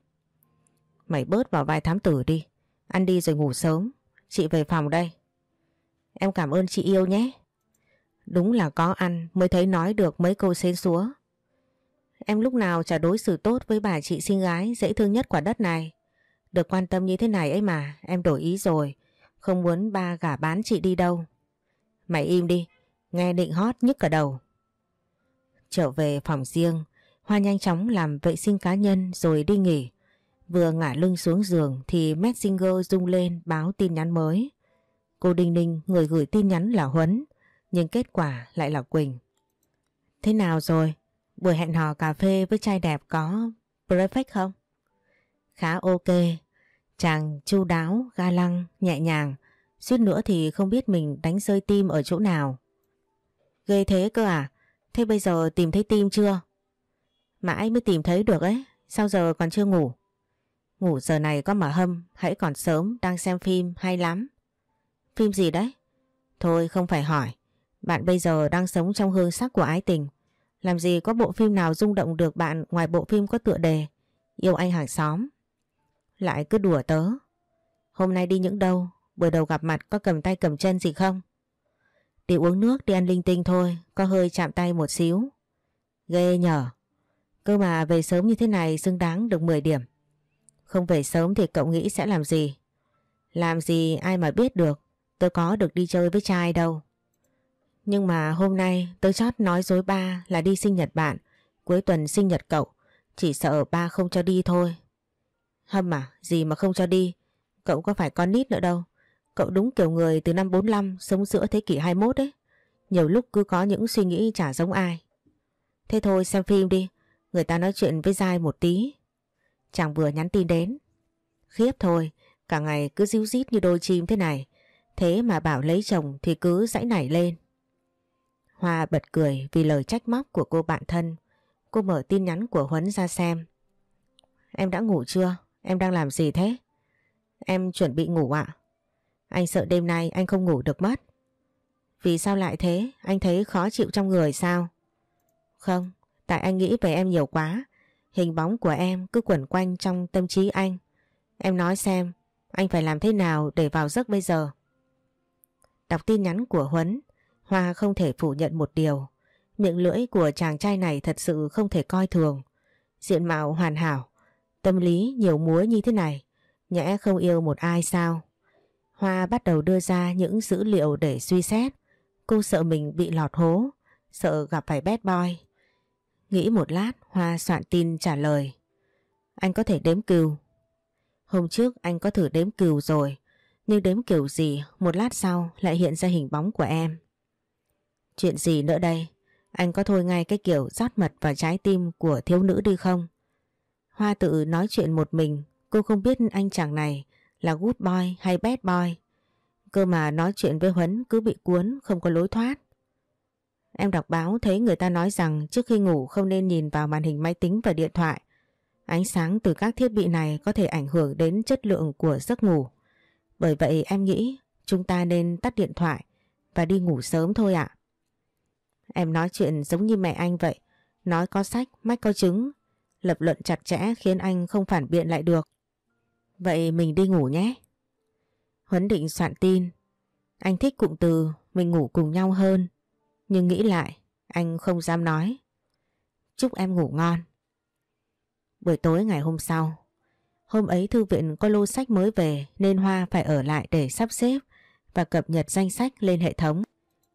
Mày bớt vào vai thám tử đi, ăn đi rồi ngủ sớm, chị về phòng đây. Em cảm ơn chị yêu nhé. Đúng là có ăn mới thấy nói được mấy câu xến xúa. Em lúc nào chả đối xử tốt với bà chị sinh gái dễ thương nhất quả đất này. Được quan tâm như thế này ấy mà, em đổi ý rồi. Không muốn ba gả bán chị đi đâu. Mày im đi, nghe định hót nhức cả đầu. Trở về phòng riêng, Hoa nhanh chóng làm vệ sinh cá nhân rồi đi nghỉ. Vừa ngả lưng xuống giường thì Messenger rung lên báo tin nhắn mới. Cô Đinh Ninh người gửi tin nhắn là Huấn, nhưng kết quả lại là Quỳnh. Thế nào rồi? Buổi hẹn hò cà phê với trai đẹp có perfect không? Khá ok. Chàng chu đáo, ga lăng, nhẹ nhàng. Suýt nữa thì không biết mình đánh rơi tim ở chỗ nào. Ghê thế cơ à? Thế bây giờ tìm thấy tim chưa? Mãi mới tìm thấy được ấy. Sao giờ còn chưa ngủ? Ngủ giờ này có mà hâm, hãy còn sớm, đang xem phim, hay lắm. Phim gì đấy? Thôi không phải hỏi. Bạn bây giờ đang sống trong hương sắc của ái tình. Làm gì có bộ phim nào rung động được bạn ngoài bộ phim có tựa đề Yêu anh hàng xóm. Lại cứ đùa tớ. Hôm nay đi những đâu? Buổi đầu gặp mặt có cầm tay cầm chân gì không? Đi uống nước đi ăn linh tinh thôi, có hơi chạm tay một xíu. Ghê nhở. Cơ mà về sớm như thế này xứng đáng được 10 điểm. Không về sớm thì cậu nghĩ sẽ làm gì? Làm gì ai mà biết được, tôi có được đi chơi với trai đâu. Nhưng mà hôm nay tôi chót nói dối ba là đi sinh nhật bạn, cuối tuần sinh nhật cậu, chỉ sợ ba không cho đi thôi. Hâm à, gì mà không cho đi, cậu có phải con nít nữa đâu. Cậu đúng kiểu người từ năm 45 sống giữa thế kỷ 21 đấy. Nhiều lúc cứ có những suy nghĩ chả giống ai. Thế thôi xem phim đi, người ta nói chuyện với dai một tí. Chàng vừa nhắn tin đến. Khiếp thôi, cả ngày cứ díu dít như đôi chim thế này. Thế mà bảo lấy chồng thì cứ dãy nảy lên. Hoa bật cười vì lời trách móc của cô bạn thân. Cô mở tin nhắn của Huấn ra xem. Em đã ngủ chưa? Em đang làm gì thế? Em chuẩn bị ngủ ạ. Anh sợ đêm nay anh không ngủ được mất. Vì sao lại thế? Anh thấy khó chịu trong người sao? Không, tại anh nghĩ về em nhiều quá. Hình bóng của em cứ quẩn quanh trong tâm trí anh. Em nói xem, anh phải làm thế nào để vào giấc bây giờ? Đọc tin nhắn của Huấn, Hoa không thể phủ nhận một điều. Miệng lưỡi của chàng trai này thật sự không thể coi thường. Diện mạo hoàn hảo, tâm lý nhiều múa như thế này, nhẽ không yêu một ai sao? Hoa bắt đầu đưa ra những dữ liệu để suy xét. Cô sợ mình bị lọt hố, sợ gặp phải bad boy. Nghĩ một lát, Hoa soạn tin trả lời. Anh có thể đếm cừu. Hôm trước anh có thử đếm cừu rồi, nhưng đếm kiểu gì một lát sau lại hiện ra hình bóng của em. Chuyện gì nữa đây? Anh có thôi ngay cái kiểu rót mật vào trái tim của thiếu nữ đi không? Hoa tự nói chuyện một mình, cô không biết anh chàng này là good boy hay bad boy. Cơ mà nói chuyện với Huấn cứ bị cuốn, không có lối thoát. Em đọc báo thấy người ta nói rằng trước khi ngủ không nên nhìn vào màn hình máy tính và điện thoại. Ánh sáng từ các thiết bị này có thể ảnh hưởng đến chất lượng của giấc ngủ. Bởi vậy em nghĩ chúng ta nên tắt điện thoại và đi ngủ sớm thôi ạ. Em nói chuyện giống như mẹ anh vậy. Nói có sách, mách có chứng. Lập luận chặt chẽ khiến anh không phản biện lại được. Vậy mình đi ngủ nhé. Huấn định soạn tin. Anh thích cụm từ mình ngủ cùng nhau hơn. Nhưng nghĩ lại, anh không dám nói. Chúc em ngủ ngon. Buổi tối ngày hôm sau, hôm ấy thư viện có lô sách mới về nên Hoa phải ở lại để sắp xếp và cập nhật danh sách lên hệ thống.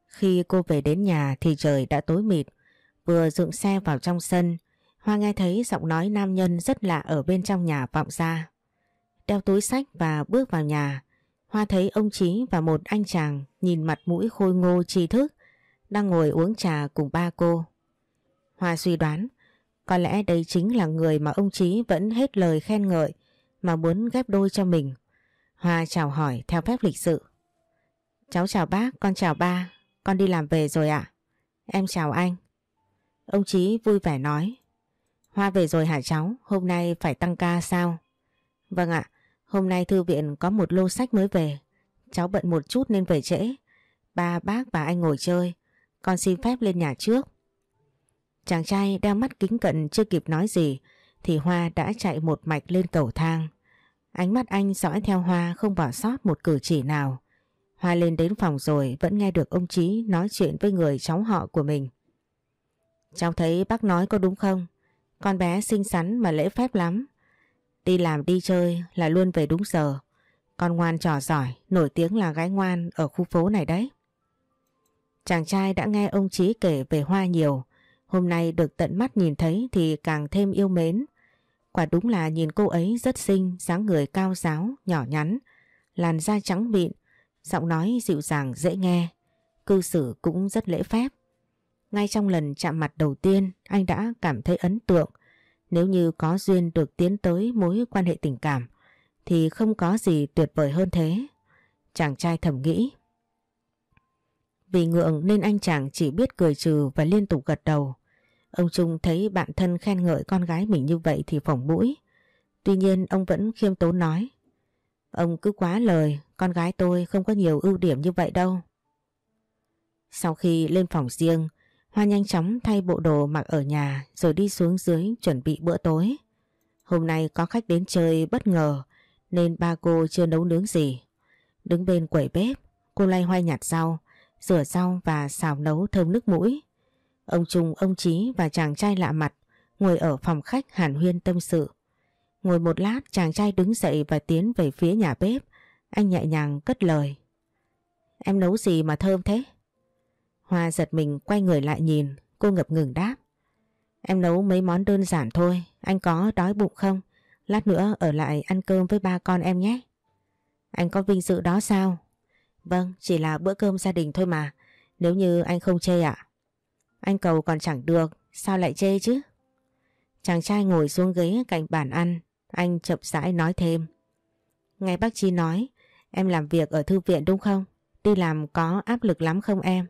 Khi cô về đến nhà thì trời đã tối mịt, vừa dựng xe vào trong sân, Hoa nghe thấy giọng nói nam nhân rất lạ ở bên trong nhà vọng ra. Đeo túi sách và bước vào nhà, Hoa thấy ông Chí và một anh chàng nhìn mặt mũi khôi ngô tri thức đang ngồi uống trà cùng ba cô. Hoa suy đoán có lẽ đây chính là người mà ông Chí vẫn hết lời khen ngợi mà muốn ghép đôi cho mình. Hoa chào hỏi theo phép lịch sự. Cháu chào bác, con chào ba, con đi làm về rồi ạ. Em chào anh. Ông Chí vui vẻ nói. Hoa về rồi hả cháu? Hôm nay phải tăng ca sao? Vâng ạ, hôm nay thư viện có một lô sách mới về. Cháu bận một chút nên về trễ. Ba bác và anh ngồi chơi. Con xin phép lên nhà trước. Chàng trai đeo mắt kính cận chưa kịp nói gì, thì Hoa đã chạy một mạch lên cầu thang. Ánh mắt anh dõi theo Hoa không bỏ sót một cử chỉ nào. Hoa lên đến phòng rồi vẫn nghe được ông Chí nói chuyện với người cháu họ của mình. Cháu thấy bác nói có đúng không? Con bé xinh xắn mà lễ phép lắm. Đi làm đi chơi là luôn về đúng giờ. Con ngoan trò giỏi, nổi tiếng là gái ngoan ở khu phố này đấy. Chàng trai đã nghe ông Chí kể về Hoa nhiều. Hôm nay được tận mắt nhìn thấy thì càng thêm yêu mến. Quả đúng là nhìn cô ấy rất xinh, dáng người cao giáo, nhỏ nhắn, làn da trắng mịn, giọng nói dịu dàng dễ nghe, cư xử cũng rất lễ phép. Ngay trong lần chạm mặt đầu tiên anh đã cảm thấy ấn tượng. Nếu như có duyên được tiến tới mối quan hệ tình cảm thì không có gì tuyệt vời hơn thế. Chàng trai thầm nghĩ. Vì ngượng nên anh chàng chỉ biết cười trừ và liên tục gật đầu. Ông Trung thấy bạn thân khen ngợi con gái mình như vậy thì phỏng mũi. Tuy nhiên ông vẫn khiêm tốn nói. Ông cứ quá lời, con gái tôi không có nhiều ưu điểm như vậy đâu. Sau khi lên phòng riêng, Hoa nhanh chóng thay bộ đồ mặc ở nhà rồi đi xuống dưới chuẩn bị bữa tối. Hôm nay có khách đến chơi bất ngờ nên ba cô chưa nấu nướng gì. Đứng bên quầy bếp, cô lay hoay nhặt rau, rửa rau và xào nấu thơm nước mũi. Ông Trung, ông Chí và chàng trai lạ mặt ngồi ở phòng khách hàn huyên tâm sự. Ngồi một lát chàng trai đứng dậy và tiến về phía nhà bếp. Anh nhẹ nhàng cất lời. Em nấu gì mà thơm thế? Hoa giật mình quay người lại nhìn, cô ngập ngừng đáp. Em nấu mấy món đơn giản thôi, anh có đói bụng không? Lát nữa ở lại ăn cơm với ba con em nhé. Anh có vinh dự đó sao? Vâng, chỉ là bữa cơm gia đình thôi mà, nếu như anh không chê ạ. Anh cầu còn chẳng được, sao lại chê chứ? Chàng trai ngồi xuống ghế cạnh bàn ăn, anh chậm rãi nói thêm. "Ngay bác Chi nói, em làm việc ở thư viện đúng không? Đi làm có áp lực lắm không em?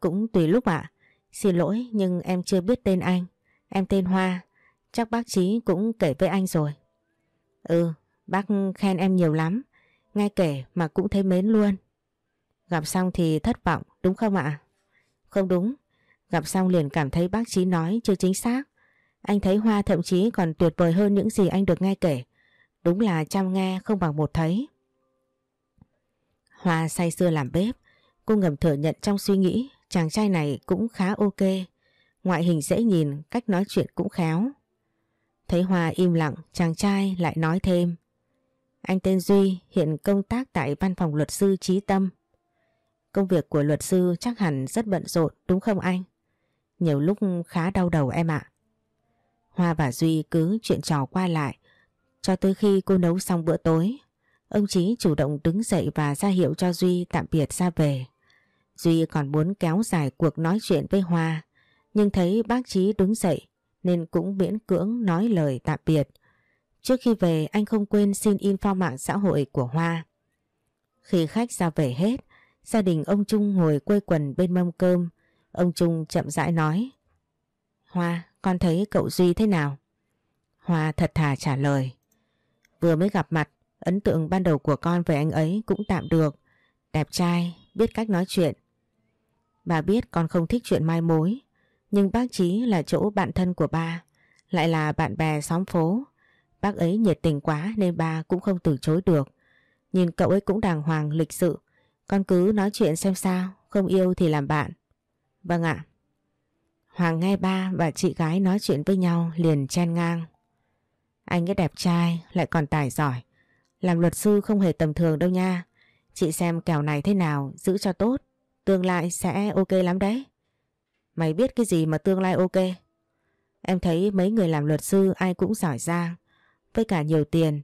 Cũng tùy lúc ạ. Xin lỗi nhưng em chưa biết tên anh. Em tên Hoa. Chắc bác Chí cũng kể với anh rồi. Ừ, bác khen em nhiều lắm. Nghe kể mà cũng thấy mến luôn. Gặp xong thì thất vọng đúng không ạ? Không đúng. Gặp xong liền cảm thấy bác Chí nói chưa chính xác. Anh thấy Hoa thậm chí còn tuyệt vời hơn những gì anh được nghe kể. Đúng là trăm nghe không bằng một thấy. Hoa say sưa làm bếp. Cô ngầm thừa nhận trong suy nghĩ chàng trai này cũng khá ok. Ngoại hình dễ nhìn, cách nói chuyện cũng khéo. Thấy Hoa im lặng, chàng trai lại nói thêm. Anh tên Duy, hiện công tác tại văn phòng luật sư Trí Tâm. Công việc của luật sư chắc hẳn rất bận rộn đúng không anh? Nhiều lúc khá đau đầu em ạ. Hoa và Duy cứ chuyện trò qua lại cho tới khi cô nấu xong bữa tối. Ông Chí chủ động đứng dậy và ra hiệu cho Duy tạm biệt ra về. Duy còn muốn kéo dài cuộc nói chuyện với Hoa nhưng thấy bác trí đứng dậy nên cũng miễn cưỡng nói lời tạm biệt. Trước khi về anh không quên xin info mạng xã hội của Hoa. Khi khách ra về hết, gia đình ông Trung ngồi quây quần bên mâm cơm. Ông Trung chậm rãi nói. Hoa, con thấy cậu Duy thế nào? Hoa thật thà trả lời. Vừa mới gặp mặt, ấn tượng ban đầu của con về anh ấy cũng tạm được. Đẹp trai, biết cách nói chuyện. Bà biết con không thích chuyện mai mối, nhưng bác Chí là chỗ bạn thân của ba, lại là bạn bè xóm phố. Bác ấy nhiệt tình quá nên ba cũng không từ chối được. Nhìn cậu ấy cũng đàng hoàng lịch sự, con cứ nói chuyện xem sao, không yêu thì làm bạn. Vâng ạ. Hoàng nghe ba và chị gái nói chuyện với nhau liền chen ngang. Anh ấy đẹp trai, lại còn tài giỏi. Làm luật sư không hề tầm thường đâu nha. Chị xem kèo này thế nào, giữ cho tốt. Tương lai sẽ ok lắm đấy. Mày biết cái gì mà tương lai ok? Em thấy mấy người làm luật sư ai cũng giỏi giang, với cả nhiều tiền.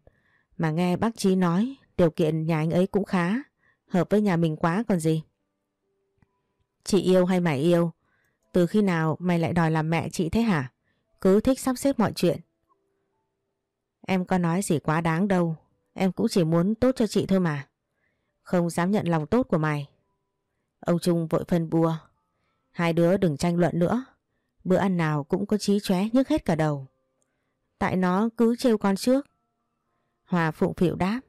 Mà nghe bác trí nói, điều kiện nhà anh ấy cũng khá, hợp với nhà mình quá còn gì. Chị yêu hay mày yêu? Từ khi nào mày lại đòi làm mẹ chị thế hả? Cứ thích sắp xếp mọi chuyện. Em có nói gì quá đáng đâu, em cũng chỉ muốn tốt cho chị thôi mà. Không dám nhận lòng tốt của mày. Ông Trung vội phân bua. Hai đứa đừng tranh luận nữa. Bữa ăn nào cũng có trí chóe nhức hết cả đầu. Tại nó cứ trêu con trước. Hòa phụng phịu đáp.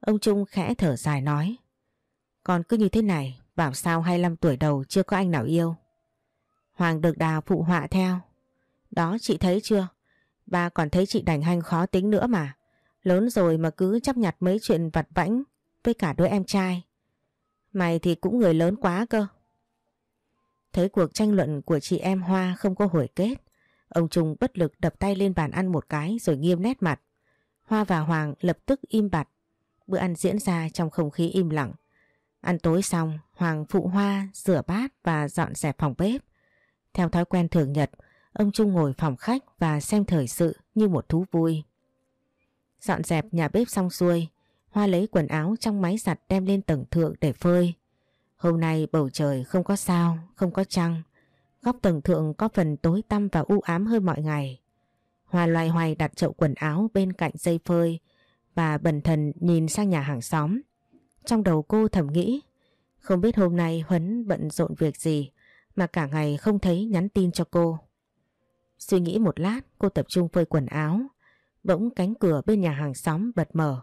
Ông Trung khẽ thở dài nói. Con cứ như thế này, bảo sao 25 tuổi đầu chưa có anh nào yêu. Hoàng được đào phụ họa theo. Đó chị thấy chưa? Ba còn thấy chị đành hành khó tính nữa mà. Lớn rồi mà cứ chấp nhặt mấy chuyện vặt vãnh với cả đứa em trai. Mày thì cũng người lớn quá cơ. Thấy cuộc tranh luận của chị em Hoa không có hồi kết, ông Trung bất lực đập tay lên bàn ăn một cái rồi nghiêm nét mặt. Hoa và Hoàng lập tức im bặt. Bữa ăn diễn ra trong không khí im lặng. Ăn tối xong, Hoàng phụ Hoa rửa bát và dọn dẹp phòng bếp. Theo thói quen thường nhật, ông Trung ngồi phòng khách và xem thời sự như một thú vui. Dọn dẹp nhà bếp xong xuôi, Hoa lấy quần áo trong máy giặt đem lên tầng thượng để phơi. Hôm nay bầu trời không có sao, không có trăng. Góc tầng thượng có phần tối tăm và u ám hơn mọi ngày. Hoa loay hoay đặt chậu quần áo bên cạnh dây phơi và bần thần nhìn sang nhà hàng xóm. Trong đầu cô thầm nghĩ, không biết hôm nay Huấn bận rộn việc gì mà cả ngày không thấy nhắn tin cho cô. Suy nghĩ một lát cô tập trung phơi quần áo, bỗng cánh cửa bên nhà hàng xóm bật mở.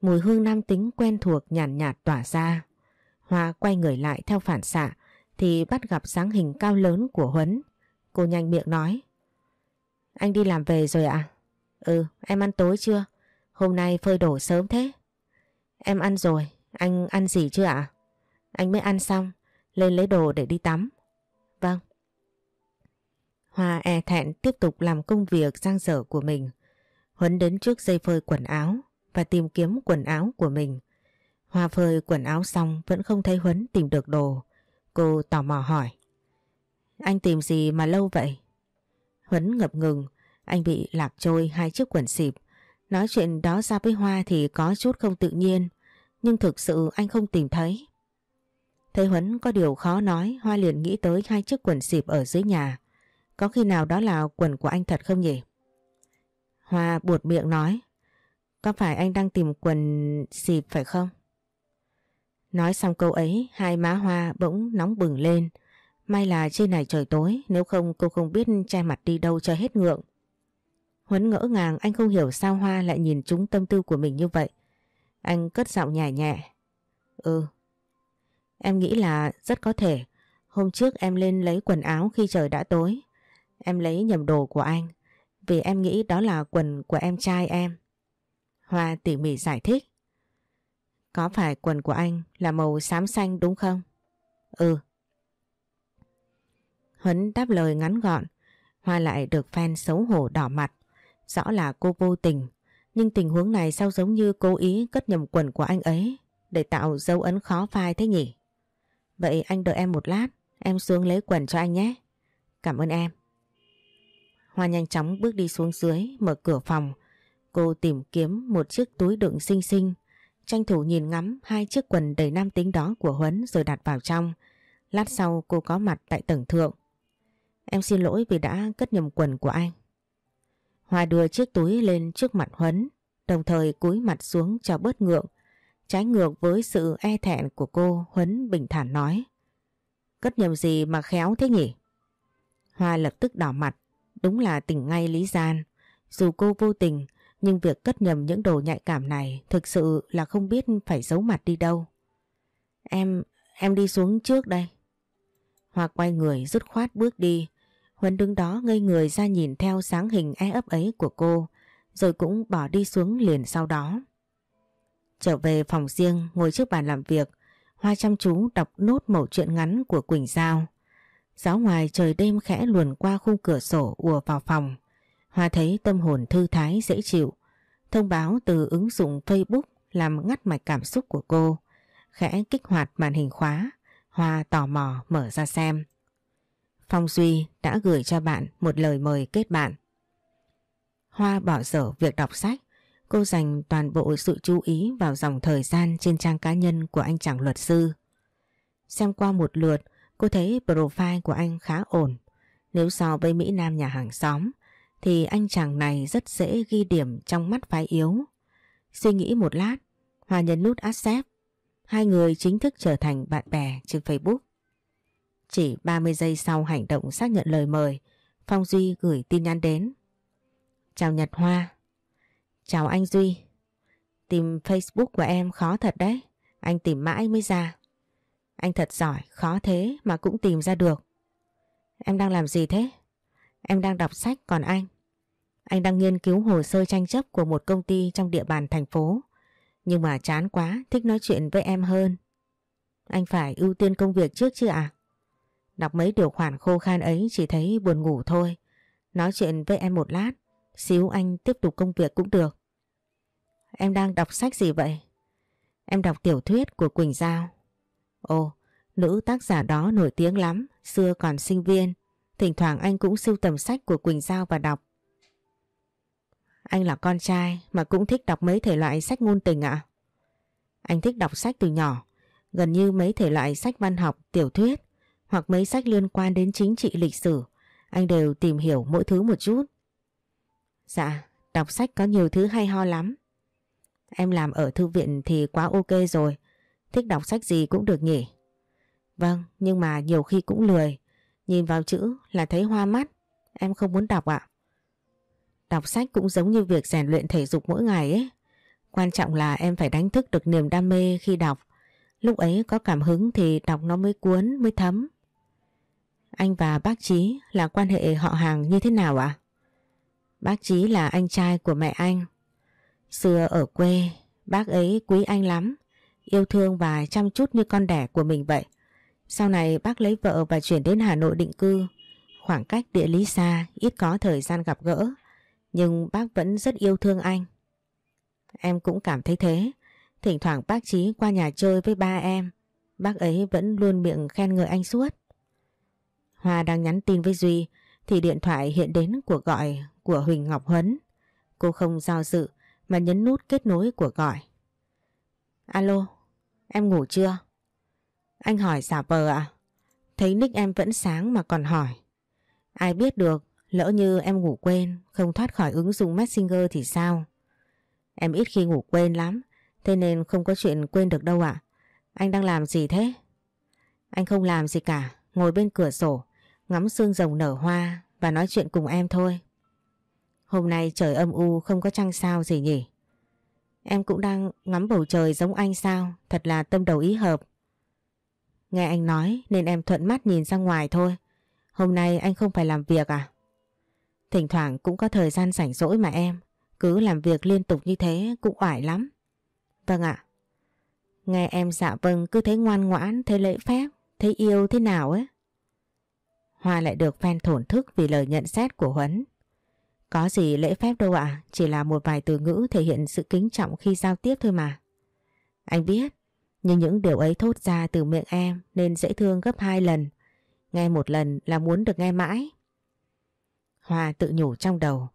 Mùi hương nam tính quen thuộc nhàn nhạt, nhạt tỏa ra. Hoa quay người lại theo phản xạ thì bắt gặp dáng hình cao lớn của Huấn. Cô nhanh miệng nói. Anh đi làm về rồi ạ? À? Ừ, em ăn tối chưa? Hôm nay phơi đổ sớm thế. Em ăn rồi, anh ăn gì chưa ạ? Anh mới ăn xong, lên lấy đồ để đi tắm. Vâng. Hoa e thẹn tiếp tục làm công việc giang dở của mình. Huấn đến trước dây phơi quần áo và tìm kiếm quần áo của mình. Hoa phơi quần áo xong vẫn không thấy Huấn tìm được đồ. Cô tò mò hỏi. Anh tìm gì mà lâu vậy? Huấn ngập ngừng, anh bị lạc trôi hai chiếc quần xịp. Nói chuyện đó ra với Hoa thì có chút không tự nhiên, nhưng thực sự anh không tìm thấy. Thấy Huấn có điều khó nói, Hoa liền nghĩ tới hai chiếc quần xịp ở dưới nhà. Có khi nào đó là quần của anh thật không nhỉ? Hoa buột miệng nói, có phải anh đang tìm quần xịp phải không? Nói xong câu ấy, hai má Hoa bỗng nóng bừng lên. May là trên này trời tối, nếu không cô không biết che mặt đi đâu cho hết ngượng. Huấn ngỡ ngàng anh không hiểu sao Hoa lại nhìn trúng tâm tư của mình như vậy. Anh cất giọng nhẹ nhẹ. Ừ. Em nghĩ là rất có thể. Hôm trước em lên lấy quần áo khi trời đã tối. Em lấy nhầm đồ của anh. Vì em nghĩ đó là quần của em trai em. Hoa tỉ mỉ giải thích. Có phải quần của anh là màu xám xanh đúng không? Ừ. Huấn đáp lời ngắn gọn. Hoa lại được fan xấu hổ đỏ mặt. Rõ là cô vô tình. Nhưng tình huống này sao giống như cố ý cất nhầm quần của anh ấy để tạo dấu ấn khó phai thế nhỉ? Vậy anh đợi em một lát, em xuống lấy quần cho anh nhé. Cảm ơn em. Hoa nhanh chóng bước đi xuống dưới, mở cửa phòng. Cô tìm kiếm một chiếc túi đựng xinh xinh, tranh thủ nhìn ngắm hai chiếc quần đầy nam tính đó của Huấn rồi đặt vào trong. Lát sau cô có mặt tại tầng thượng. Em xin lỗi vì đã cất nhầm quần của anh. Hoa đưa chiếc túi lên trước mặt Huấn, đồng thời cúi mặt xuống cho bớt ngượng. Trái ngược với sự e thẹn của cô, Huấn bình thản nói. Cất nhầm gì mà khéo thế nhỉ? Hoa lập tức đỏ mặt, đúng là tỉnh ngay Lý Gian. Dù cô vô tình, nhưng việc cất nhầm những đồ nhạy cảm này thực sự là không biết phải giấu mặt đi đâu. Em, em đi xuống trước đây. Hoa quay người dứt khoát bước đi, Huấn đứng đó ngây người ra nhìn theo sáng hình e ấp ấy của cô, rồi cũng bỏ đi xuống liền sau đó. Trở về phòng riêng, ngồi trước bàn làm việc, Hoa chăm chú đọc nốt mẩu chuyện ngắn của Quỳnh Giao. Gió ngoài trời đêm khẽ luồn qua khung cửa sổ ùa vào phòng. Hoa thấy tâm hồn thư thái dễ chịu. Thông báo từ ứng dụng Facebook làm ngắt mạch cảm xúc của cô. Khẽ kích hoạt màn hình khóa. Hoa tò mò mở ra xem. Phong Duy đã gửi cho bạn một lời mời kết bạn. Hoa bỏ dở việc đọc sách, cô dành toàn bộ sự chú ý vào dòng thời gian trên trang cá nhân của anh chàng luật sư. Xem qua một lượt, cô thấy profile của anh khá ổn. Nếu so với Mỹ Nam nhà hàng xóm, thì anh chàng này rất dễ ghi điểm trong mắt phái yếu. Suy nghĩ một lát, hòa nhấn nút accept. Hai người chính thức trở thành bạn bè trên Facebook. Chỉ 30 giây sau hành động xác nhận lời mời, Phong Duy gửi tin nhắn đến. Chào Nhật Hoa. Chào anh Duy. Tìm Facebook của em khó thật đấy. Anh tìm mãi mới ra. Anh thật giỏi, khó thế mà cũng tìm ra được. Em đang làm gì thế? Em đang đọc sách còn anh? Anh đang nghiên cứu hồ sơ tranh chấp của một công ty trong địa bàn thành phố. Nhưng mà chán quá, thích nói chuyện với em hơn. Anh phải ưu tiên công việc trước chứ ạ? Đọc mấy điều khoản khô khan ấy chỉ thấy buồn ngủ thôi. Nói chuyện với em một lát, xíu anh tiếp tục công việc cũng được. Em đang đọc sách gì vậy? Em đọc tiểu thuyết của Quỳnh Giao. Ồ, nữ tác giả đó nổi tiếng lắm, xưa còn sinh viên. Thỉnh thoảng anh cũng sưu tầm sách của Quỳnh Giao và đọc. Anh là con trai mà cũng thích đọc mấy thể loại sách ngôn tình ạ? Anh thích đọc sách từ nhỏ, gần như mấy thể loại sách văn học, tiểu thuyết hoặc mấy sách liên quan đến chính trị lịch sử. Anh đều tìm hiểu mỗi thứ một chút. Dạ, đọc sách có nhiều thứ hay ho lắm. Em làm ở thư viện thì quá ok rồi. Thích đọc sách gì cũng được nhỉ. Vâng, nhưng mà nhiều khi cũng lười. Nhìn vào chữ là thấy hoa mắt. Em không muốn đọc ạ. Đọc sách cũng giống như việc rèn luyện thể dục mỗi ngày ấy. Quan trọng là em phải đánh thức được niềm đam mê khi đọc. Lúc ấy có cảm hứng thì đọc nó mới cuốn, mới thấm. Anh và bác trí là quan hệ họ hàng như thế nào ạ? Bác trí là anh trai của mẹ anh. Xưa ở quê, bác ấy quý anh lắm, yêu thương và chăm chút như con đẻ của mình vậy. Sau này bác lấy vợ và chuyển đến Hà Nội định cư. Khoảng cách địa lý xa, ít có thời gian gặp gỡ. Nhưng bác vẫn rất yêu thương anh. Em cũng cảm thấy thế. Thỉnh thoảng bác Chí qua nhà chơi với ba em. Bác ấy vẫn luôn miệng khen ngợi anh suốt. Hoa đang nhắn tin với Duy thì điện thoại hiện đến cuộc gọi của Huỳnh Ngọc Huấn. Cô không do dự mà nhấn nút kết nối của gọi. Alo, em ngủ chưa? Anh hỏi giả vờ ạ. Thấy nick em vẫn sáng mà còn hỏi. Ai biết được, lỡ như em ngủ quên, không thoát khỏi ứng dụng Messenger thì sao? Em ít khi ngủ quên lắm, thế nên không có chuyện quên được đâu ạ. Anh đang làm gì thế? Anh không làm gì cả, ngồi bên cửa sổ, ngắm sương rồng nở hoa và nói chuyện cùng em thôi. Hôm nay trời âm u không có trăng sao gì nhỉ? Em cũng đang ngắm bầu trời giống anh sao, thật là tâm đầu ý hợp. Nghe anh nói nên em thuận mắt nhìn ra ngoài thôi. Hôm nay anh không phải làm việc à? Thỉnh thoảng cũng có thời gian rảnh rỗi mà em. Cứ làm việc liên tục như thế cũng oải lắm. Vâng ạ. Nghe em dạ vâng cứ thấy ngoan ngoãn, thấy lễ phép, thấy yêu thế nào ấy. Hoa lại được fan thổn thức vì lời nhận xét của Huấn. Có gì lễ phép đâu ạ, chỉ là một vài từ ngữ thể hiện sự kính trọng khi giao tiếp thôi mà. Anh biết, nhưng những điều ấy thốt ra từ miệng em nên dễ thương gấp hai lần. Nghe một lần là muốn được nghe mãi. Hoa tự nhủ trong đầu.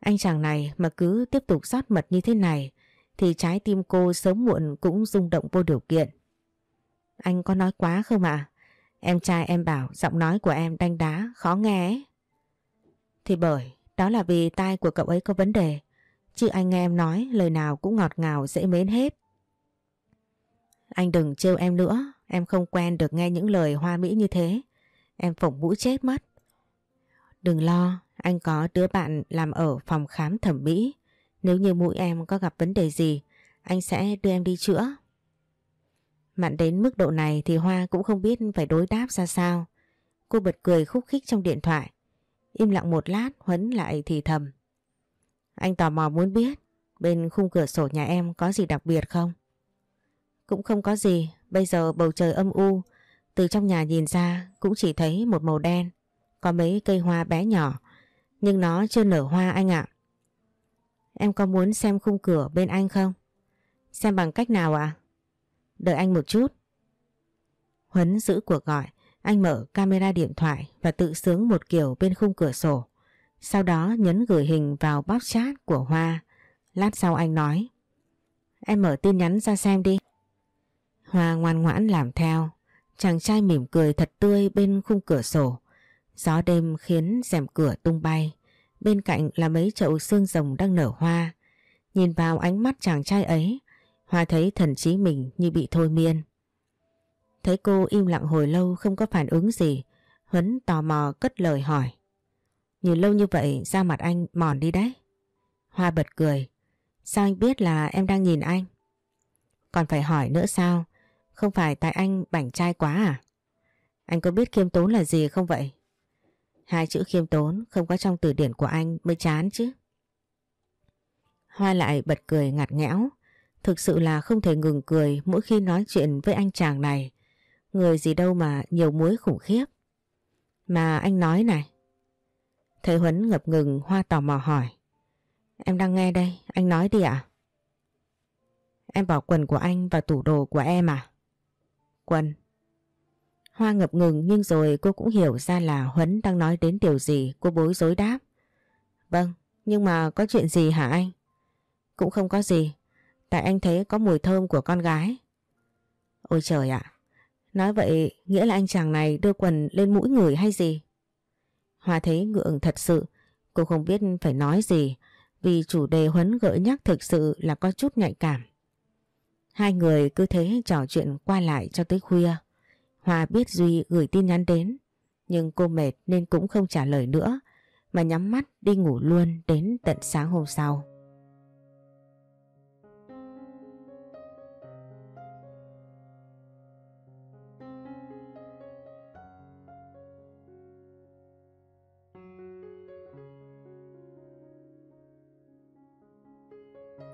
Anh chàng này mà cứ tiếp tục rót mật như thế này thì trái tim cô sớm muộn cũng rung động vô điều kiện. Anh có nói quá không ạ? Em trai em bảo giọng nói của em đanh đá, khó nghe ấy. Thì bởi, đó là vì tai của cậu ấy có vấn đề. Chứ anh nghe em nói lời nào cũng ngọt ngào dễ mến hết. Anh đừng trêu em nữa, em không quen được nghe những lời hoa mỹ như thế. Em phỏng mũi chết mất. Đừng lo, anh có đứa bạn làm ở phòng khám thẩm mỹ. Nếu như mũi em có gặp vấn đề gì, anh sẽ đưa em đi chữa. Mặn đến mức độ này thì Hoa cũng không biết phải đối đáp ra sao. Cô bật cười khúc khích trong điện thoại. Im lặng một lát Huấn lại thì thầm. Anh tò mò muốn biết bên khung cửa sổ nhà em có gì đặc biệt không? Cũng không có gì, bây giờ bầu trời âm u, từ trong nhà nhìn ra cũng chỉ thấy một màu đen, có mấy cây hoa bé nhỏ, nhưng nó chưa nở hoa anh ạ. Em có muốn xem khung cửa bên anh không? Xem bằng cách nào ạ? Đợi anh một chút. Huấn giữ cuộc gọi, anh mở camera điện thoại và tự sướng một kiểu bên khung cửa sổ. Sau đó nhấn gửi hình vào box chat của Hoa. Lát sau anh nói. Em mở tin nhắn ra xem đi. Hoa ngoan ngoãn làm theo. Chàng trai mỉm cười thật tươi bên khung cửa sổ. Gió đêm khiến rèm cửa tung bay. Bên cạnh là mấy chậu xương rồng đang nở hoa. Nhìn vào ánh mắt chàng trai ấy, Hoa thấy thần trí mình như bị thôi miên. Thấy cô im lặng hồi lâu không có phản ứng gì, Huấn tò mò cất lời hỏi. Nhìn lâu như vậy da mặt anh mòn đi đấy. Hoa bật cười. Sao anh biết là em đang nhìn anh? Còn phải hỏi nữa sao? Không phải tại anh bảnh trai quá à? Anh có biết khiêm tốn là gì không vậy? Hai chữ khiêm tốn không có trong từ điển của anh mới chán chứ. Hoa lại bật cười ngặt nghẽo. Thực sự là không thể ngừng cười mỗi khi nói chuyện với anh chàng này. Người gì đâu mà nhiều muối khủng khiếp. Mà anh nói này. Thầy Huấn ngập ngừng Hoa tò mò hỏi. Em đang nghe đây, anh nói đi ạ. Em bỏ quần của anh vào tủ đồ của em à? Quần. Hoa ngập ngừng nhưng rồi cô cũng hiểu ra là Huấn đang nói đến điều gì cô bối rối đáp. Vâng, nhưng mà có chuyện gì hả anh? Cũng không có gì, tại anh thấy có mùi thơm của con gái. Ôi trời ạ, nói vậy nghĩa là anh chàng này đưa quần lên mũi người hay gì? Hoa thấy ngượng thật sự, cô không biết phải nói gì vì chủ đề Huấn gợi nhắc thực sự là có chút nhạy cảm. Hai người cứ thế trò chuyện qua lại cho tới khuya. Hòa biết Duy gửi tin nhắn đến, nhưng cô mệt nên cũng không trả lời nữa, mà nhắm mắt đi ngủ luôn đến tận sáng hôm sau.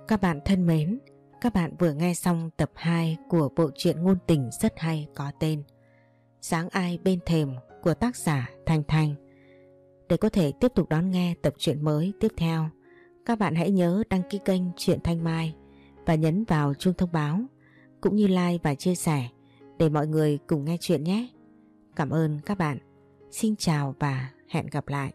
Các bạn thân mến, các bạn vừa nghe xong tập 2 của bộ truyện ngôn tình rất hay có tên Sáng ai bên thềm của tác giả Thanh Thanh. Để có thể tiếp tục đón nghe tập truyện mới tiếp theo, các bạn hãy nhớ đăng ký kênh Truyện Thanh Mai và nhấn vào chuông thông báo cũng như like và chia sẻ để mọi người cùng nghe chuyện nhé. Cảm ơn các bạn. Xin chào và hẹn gặp lại.